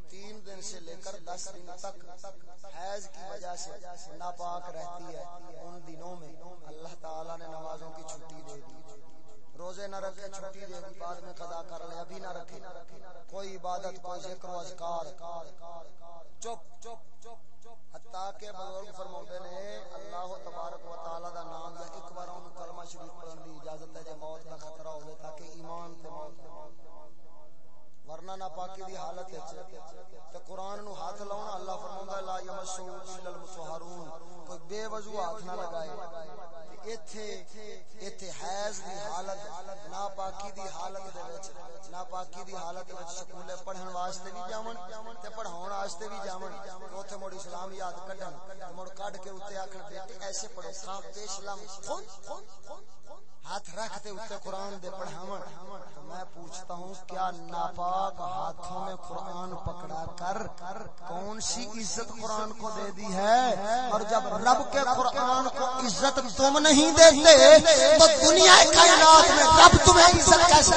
تین دن سے لے کر دس دن تک حیض کی وجہ سے ناپاک رہتی ہے۔ ان دنوں میں اللہ تعالی نے نمازوں کی چھٹی دے دی۔ روزے نہ رکھے، چھٹی دے دی، بعد میں قضا کر لے، ابھی نہ رکھے۔ کوئی عبادت، کوئی ذکر و اذکار۔ چپ۔ تاکہ بزرگ فرماتے نے اللہ تبارک و تعالی دا نام یا ایک بار انہوں کلمہ شریف پڑھن دی اجازت ہے جے موت دا خطرہ ہوے تاکہ ایمان تے موت ورنہ ناپاکی دی حالت تے قرآن نو ہاتھ لاؤنا اللہ فرماوندا لا یمسو الا المطہرون کوئی بے وضو ہاتھ نہ لگائے۔ ایتھے ایتھے حیض دی حالت، ناپاکی دی حالت دے وچ، ناپاکی دی حالت وچ سکولے پڑھن واسطے بھی جاون تے پڑھاون واسطے بھی جاون۔ اوتھے مڑ اسلام یاد کڈن مڑ کڈ کے اوتے آکھن، بیٹے ایسے پڑھو خام پیش لام خود ہاتھ رکھتے اتنے قرآن دے پڑھاون تو میں پوچھتا ہوں، کیا ناپاک ہاتھوں میں قرآن پکڑا کر کون سی عزت قرآن کو دے دی ہے؟ اور جب رب کے قرآن کو عزت تم نہیں دیتے، تو دنیا کائنات میں رب تمہیں عزت کیسے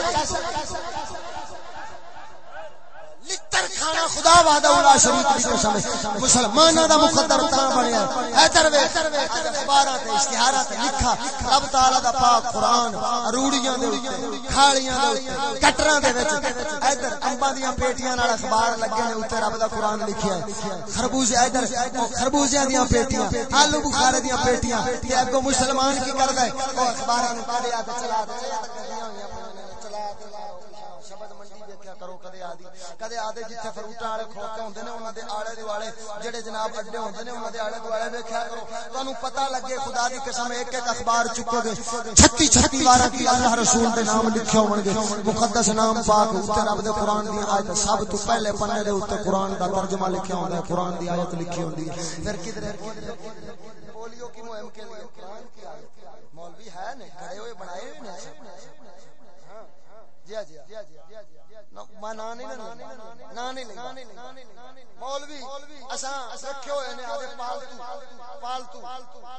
لتر کھانا خدا وعدہ اللہ شریف دی قسم مسلماناں دا مقدر تا بنیا۔ ادھر وے اخباراں تے اشتہاراں تے لکھا رب تعالی دا پاک قرآن روڑیاں دے اوتے کھالیاں دے اوتے کٹراں دے وچ۔ ادھر امباں دیاں پیٹیاں نال اخبار لگے نے اوتے رب دا قرآن لکھیا ہے۔ خربوزے ادھر خربوزیاں دیاں پیٹیاں، آلو بخارے دیاں پیٹیاں۔ تے اگوں مسلمان کی کردا ہے؟ او اخباراں نوں پڑھیا تے چلا تے چلا کرو کدے آدی، کدے آدے جتھے فروٹاں والے کھوتے ہوندے نے، انہاں دے آلے دوالے، جڑے جناب اڈے ہوندے نے، انہاں دے آلے دوالے ویکھیا کرو۔ تانوں پتہ لگے خدا دی قسم ایک ایک اخبار چکو گے 36 36 وارا کی اللہ رسول دے نام لکھے ہون گے۔ مقدس نام پاک اوتے رب دے قران دی آیت، سب تو پہلے پنے دے اوتے قران دا ترجمہ لکھیا ہوندا ہے قران دی آیت لکھی ہوندی ہے۔ پھر کدھر پولیو کی مہم کے لیے۔ قران کی آیت۔ مولوی ہے نے کھڑے ہوئے، بنائے ہوئے نے ہاں، ہاں۔ جی ہاں، جی, جی مولوی رکھے ہوئے نے آدھے پالتو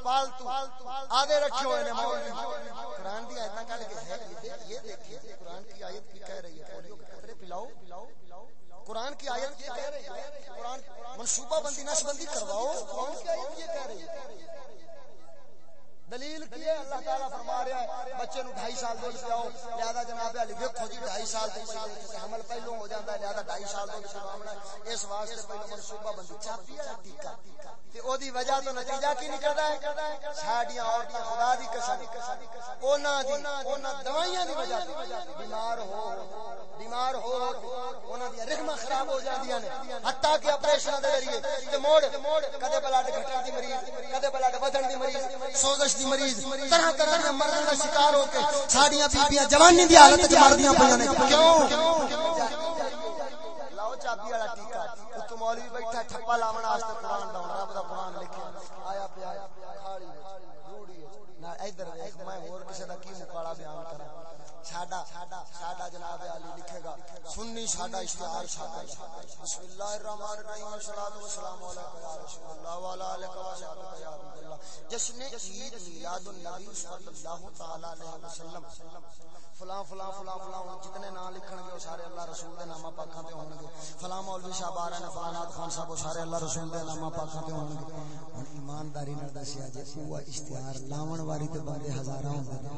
پالتو پالتو، آدھے رکھے ہوئے نے مولوی۔ قرآن دی آیتاں کہہ کے ہے یہ دیکھیں قرآن کی آیت کی کہہ رہی ہے، پولیو کے قطرے پلاؤ۔ قرآن کی آیت کی کہہ رہی ہے۔ قرآن منصوبہ بندی نش بندی کرواؤ۔ قرآن کی آیت یہ کہہ رہی ہے۔ دلیل کی ہے؟ اللہ تعالیٰ فرما رہا ہے، بچے نو ڈھائی سال دودھ پلاؤ لہذا جناب علی دیکھو جی ڈھائی سال تو حمل پہلو ہو جاتا ہے، لہذا ڈھائی سال دودھ پلاونا اس واسطے پہلو منصوبہ بندی۔ چاپی والا ٹیکا تے او دی وجہ تو نتیجہ کی نکلدا ہے؟ ساڈیاں عورتاں خدا دی قسم انہاں دی انہاں دوائیاں دی وجہ تو۔ بیمار ہو بیمار ہو انہاں دی رحماں خراب ہو جاندیاں نے۔ حتیٰ کہ آپریشن دے ذریعے، تے موڑ، کدے بلڈ گھٹن دی مریض، کدے بلڈ ودھن دی مریض، سوزش دی مریض، طرح طرح دے مرض دا شکار ہو کے ساڈیاں بیبییاں جوانی دی حالت وچ مردیاں پیاں نے۔ کیوں؟ لاؤ چابی والا ٹیکا تو مولوی بیٹھا ٹھپا لاون واسطے قران دا رب دا قران لکھیا۔ آیا پیا کھاڑی روڑی نہ ادھر میں ہور کسے دا کی مقالہ بیان کراں؟ ساڈا ساڈا جناب علی لکھے گا۔ سنی ساڈا اشتہار ساڈا۔ بسم اللہ الرحمن الرحیم والصلاه والسلام علیکم یا رسول اللہ وعلى الک و صحبہ یا عبد اللہ جشن عید میلاد النبی صلی اللہ تعالی علیہ وسلم فلاں فلاں فلاں فلاں جتنے نام لکھن گے سارے اللہ رسول دے نامہ پاکاں تے ہون گے فلاں مولوی صاحب آ رہے نے فلاں خان صاحب، وہ سارے اللہ رسول دے نامہ پاکاں تے ہون گے ہن ایمانداری نال دسیا جے وہ اشتہار لاون واری تے بندے ہزاراں ہوندے نے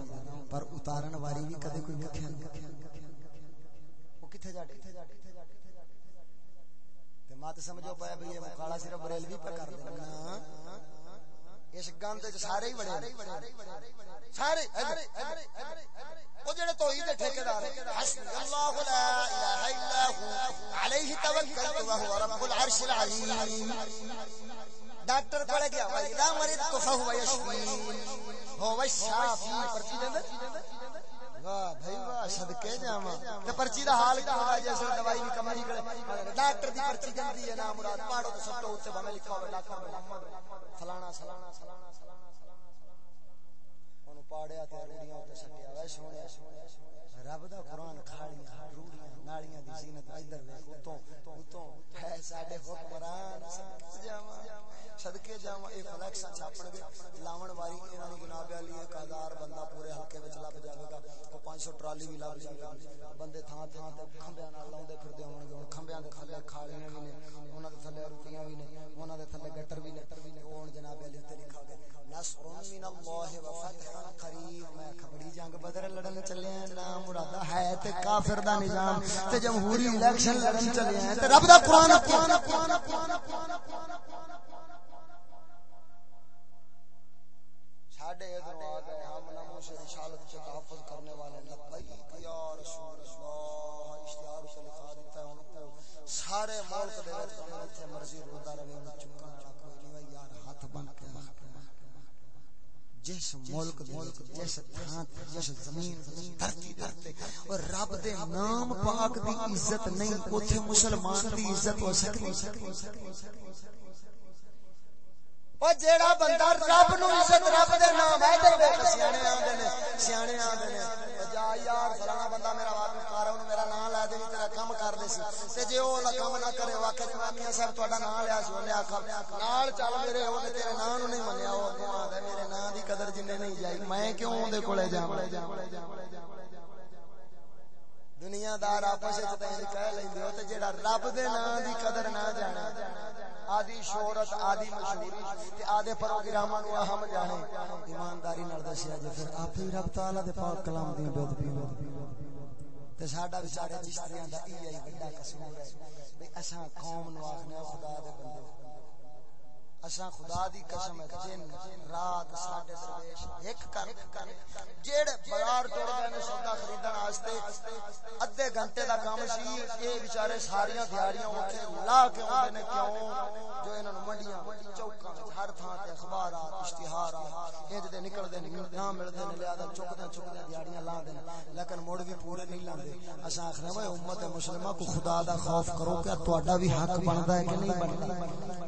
پر اتارن واری بھی کدے کوئی ویکھیا وہ کتھے جا تے مات سمجھو پایا بھئی یہ مکالا صرف بریلوی پہ کر دینا۔ اس گند سارے ہی بڑے سارے وہ جڑے توحید دے ٹھیکیدار حسبی اللہ لا الہ الا هو علیہ توکلت وهو رب العرش العظیم۔ ڈاکٹر پڑھ گیا واہ بھائی واہ جاواں۔ تے پرچی دا حال جیسے دوائی کرے۔ ڈاکٹر دی پرچی گندی ہے نا مراد پاڑو سٹو اوتے بھاویں لکھا ہوے ڈاکٹر محمد فلانا فلانا فلانا اونوں پاڑیا تے روڑیاں اوتے سٹیا۔ وے سونے، رب دا قرآن کھاڑیاں، روڑیاں، نالیاں دی زینت۔ ادھر ویکھ اوتوں اوتوں ہے ساڈے حکمران جاواں۔ صدقے جاواں اے فلیکس چھاپن گے لاون واری انہاں نوں جناب علی ایک ہزار بندہ پورے حلقے وچ لب جاوے گا او 500 ٹرالی بھی لب جاوے گا بندے تھاں تھاں تے کھمبیاں نال لاوندے پھردے ہون گے کھمبیاں دے تھلے کھالیاں وی نے انہاں دے تھلے روڑیاں وی نے انہاں دے تھلے گٹر وی نے ہون جناب علی تے لکھا گیا نصر من اللہ و فتح قریب میں کھبڑی جنگ بدر لڑن چلے ہیں نام مراد ہے تے کافر دا نظام تے جمہوری الیکشن لڑن چلے ہیں تے رب دا قرآن قرآن قرآن قرآن ساڈے ادھر آ گئے ہم نمو سے رسالت کے تحفظ کرنے والے لبیک یا رسول اللہ، اشتہار سے لکھا دیتے سارے ملک دے وچ جتھے مرضی رودا رہے اونوں چکن والا کوئی جی یار ہاتھ بن کے جس ملک ملک جس تھان جس زمین دھرتی دھرتے اور رب دے نام پاک دی عزت نہیں، اوتھے مسلمان دی عزت ہو سکتی۔ او جیڑا بندہ رب نو عزت رب دے نام ہے تے آندے نے آندے نے جا یار فلانا بندہ میرا واقف اون میرا نام لے دے تیرا کم کر دے سی تے جے او کم نہ کرے واقع صاحب تہاڈا نام لیا سی اونے آکھا نال چل میرے اونے تیرے نام نو نہیں منیا او اگوں آندا میرے نام دی قدر جنے نہیں جائی میں کیوں کولے جاواں دنیا دار آپس وچ تے کہہ لیندے تے جیڑا رب دے نام دی قدر نہ جانے آدی شہرت، آدھی مشہوری تے آدے پروگراماں نو اہم جانے۔ ایمانداری نال دسیا جے پھر آپ ہی رب تعالی دے پاک کلام دی بے ادبی تے ساڈا بیچارے چشتیاں دا ای بڑا قصور ہے۔ بھئی اساں قوم نو آکھنے خدا دے بندے۔ اساں خدا دی قسم ہے جن رات ساڈے درویش ایک کر جیڑے بازار ٹر گئے نے سودا خریدن واسطے، ادھے گھنٹے دا کام سی، اے بیچارے ساریاں دیہاڑیاں اوتھے لا کے اوندے نے، کیوں؟ جو انہاں نوں منڈیاں، چوکاں ہر تھاں تے اخبارات، اشتہارات انج دے نکل دے نہ ملدے نے لیا چکدے چکدے دیہاڑیاں لا دے لیکن موڑ بھی پورے نہیں لاندے۔ اساں آکھنے اوے امت مسلمہ کو خدا دا خوف کرو کہ تہاڈا بھی حق بندا ہے کہ نہیں بندا۔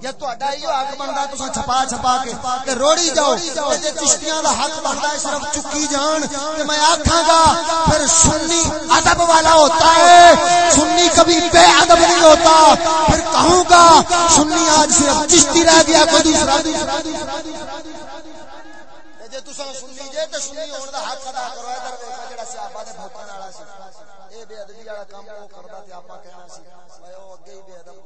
یا تہاڈا ایو حق بندا تساں چھپا چھپا کے تے روڑی جاؤ تے چشتیاں دا حق بندا ہے صرف چکی جان کہ میں آکھاں گا پھر سنی ادب والا ہوتا ہے سنی کبھی بے ادب نہیں ہوتا پھر کہوں گا سنی آج صرف چشتی رہ گیا کوئی دوسرا جے تساں سنی جے تے سنی ہون دا حق ادا کرو ادھر ویکھو جڑا صحابہ دے بھوکن والا سی اے بے ادبی والا کام او کردا تے آپا کہنا سی اوے او اگے ہی بے ادب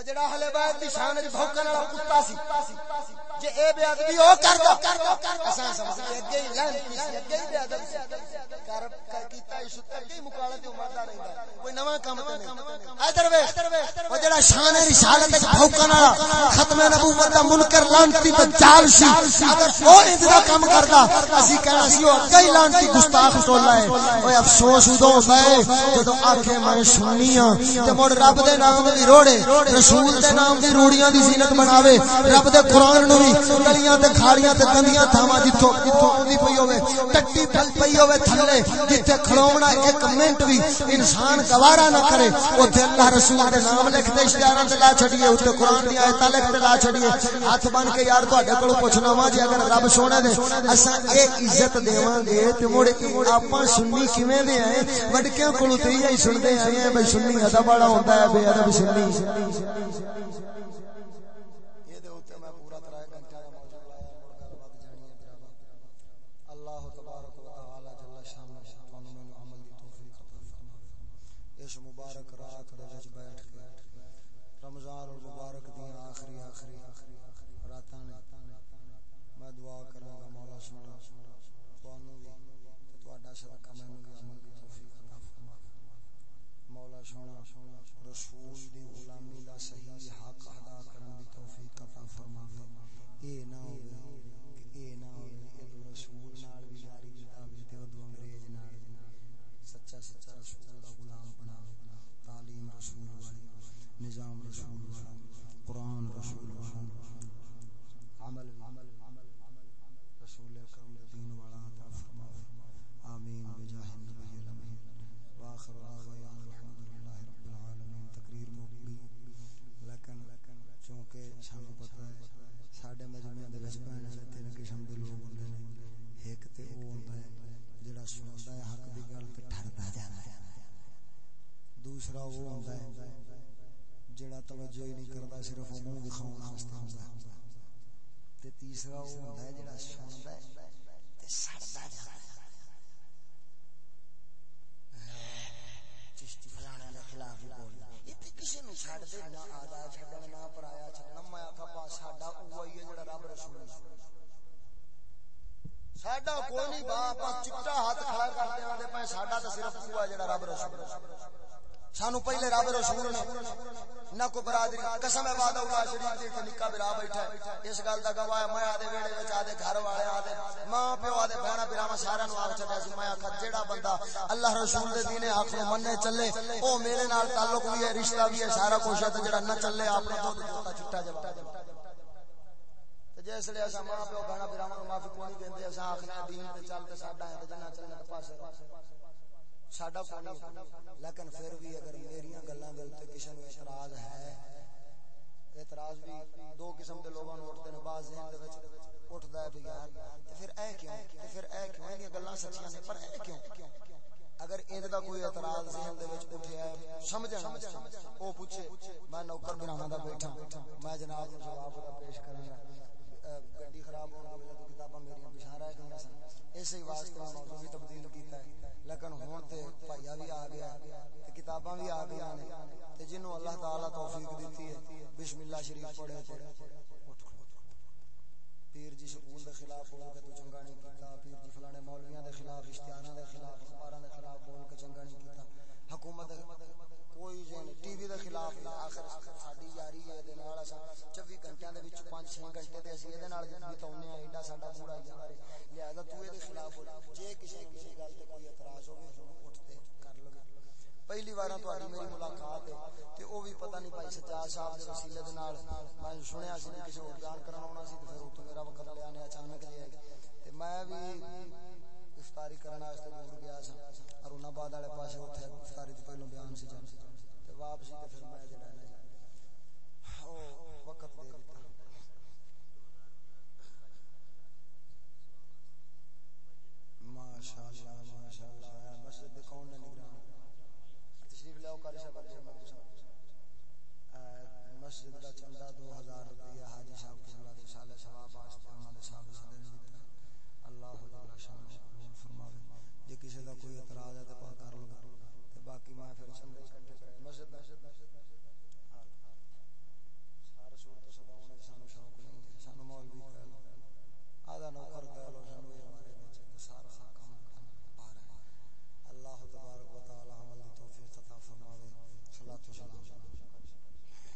او جڑا اہل بیت دی شان وچ بھوکن والا کتا سی جے اے بے ادبی او کردا اساں سمجھدے اگے ہی لعنتی سی اگے ہی بے ادب سی کر کیتا اس تے کی مقالہ تے مردا رہندا کوئی نواں کام تے نہیں ادھر ویکھ او جڑا شان رسالت وچ بھوکن والا ختم نبوت دا منکر لعنتی تے جال سی اگر او انج دا کام کردا اسی کہنا سی او اگے ہی لعنتی گستاخ ٹولا ہے اوے افسوس اودوں ہوندا ہے جدوں آکھے میں سننی ہاں تے مڑ رب دے نام دی روڑے رسول دے نام دی روڑیاں دی زینت بناوے رب دے قران نو وی، گلیاں تے کھاڑیاں تے گندیاں تھاواں جتھوں جتھوں اوندی پئی ہوے ٹٹی پھل پئی ہوے تھلے، جتھے کھڑونا ایک منٹ وی انسان گوارا نہ کرے، اوتھے اللہ رسول دے نام لکھ دے، اشتہاراں تے لا چھڈیے، اوتھے قران دی آیتاں لکھ تے لا چھڈیے۔ ہاتھ بن کے یار تہاڈے کولوں پوچھنا وا، جے اگر رب سونے دے، اساں اے عزت دیواں گے تے مڑ آپاں سنی کیویں دے ہیں وڈکیاں کولوں تے ہی سنتے آئے ہیں، بھئی سنی ادب والا ہوندا ہے، بے ادب سنی۔ سی س کوئی چٹا ہاتھ کھڑا کرتے آندے پے ساڈا تے صرف اوہ جڑا رب رسول سانو پہلے رب رسول نے نہ کو برادری قسم ہے وعدہ اللہ شریف دی تے نکا برا بیٹھا ہے اس گل دا گواہ میں آدے ویڑے وچ آدے گھر والے آدے ماں پیو آدے بہنا براواں سارا نو آکھ چھڈیا سی میں آکھا جیڑا بندہ اللہ رسول دے دین حق نو مننے چلے او میرے نال تعلق بھی ہے رشتہ بھی ہے سارا کچھ ہے تے جیڑا نہ چلے اپنا دودھ دھوتا چھٹا جواب جس لیے اسا ماں پیو بہنا براواں نو معافی کوئی نہیں دیندے اسا آکھنا دین تے چل تے ساڈا ہے تے جنہ چلنا تے پاسے ساڈا کوئی لیکن پھر بھی اگر میریاں گلاں دے تے کسے نو اعتراض ہے، اعتراض بھی دو قسم دے لوگاں نو اٹھدے نے بعض ذہن دے وچ اٹھدا ہے بھی یار، تے پھر اے کیوں؟ تے پھر اے کیوں؟ اے گلاں سچیاں نے، پر اے کیوں؟ اگر ان دا کوئی اعتراض ذہن دے وچ اٹھیا ہے سمجھنا او پوچھے، میں نوکر بناواں دا بیٹھا، میں جناب نو جواب دا پیش کراں گا۔ گڈی خراب ہون دی وجہ تو کتاباں میریاں پیچھے رہ گئیاں سن اسی واسطے میں موضوع بھی تبدیل کیتا ہے۔ لیکن ہوں تے بھائیا بھی آ گیا تے کتاباں بھی آ گئی نے تے جنوں اللہ تعالی توفیق دیتی ہے بسم اللہ شریف پڑھے تے پیر جی سکول دے خلاف بول کے تو چنگا نہیں کیتا، پیر جی فلانے مولویاں دے خلاف، اشتہاراں دے خلاف، اخباراں دے خلاف بول کے چنگا نہیں کیتا۔ حکومت کوئی جن ٹی وی دے خلاف آخر ساڈی یاری ہے دے نال اساں 24 گھنٹیاں دے وچ 5 6 گھنٹے تے اسی دے نال جی بتاونے ایڈا ساڈا یار لہذا تو دے خلاف جے میری گل تے کوئی اعتراض ہوے اٹھ تے کر لو۔ پہلی بار تہاڈی میری ملاقات ہے تے او بھی پتہ نہیں بھائی سجاد صاحب دے وسیلے دے نال میں سنیا سی کسی اور جان سی تے پھر اوتھوں میرا وقت لیا نے اچانک جے تے میں بھی افطاری کرنا واسطے دور گیا سا اور انہاں بعد والے پاسے اوتھے افطاری تو پہلو بیان سی جان۔ جواب سی تے پھر میں جڑا نا ہاں، او وقت دے دیتا ماشاءاللہ ماشاءاللہ مسجد دے کون نے نگران تشریف لاؤ قاری صاحب علیہ السلام مسجد دا چندہ دو ہزار روپیہ، حاجی صاحب کے صلاح رسالہ، ثواب واسطے احمد صاحب زادہ نے دیتا اللہ جل شان فرماوے۔ جے کسی دا کوئی اعتراض ہے تو پا کر لو۔ باقی میں پھر چندے نشد نشد نشد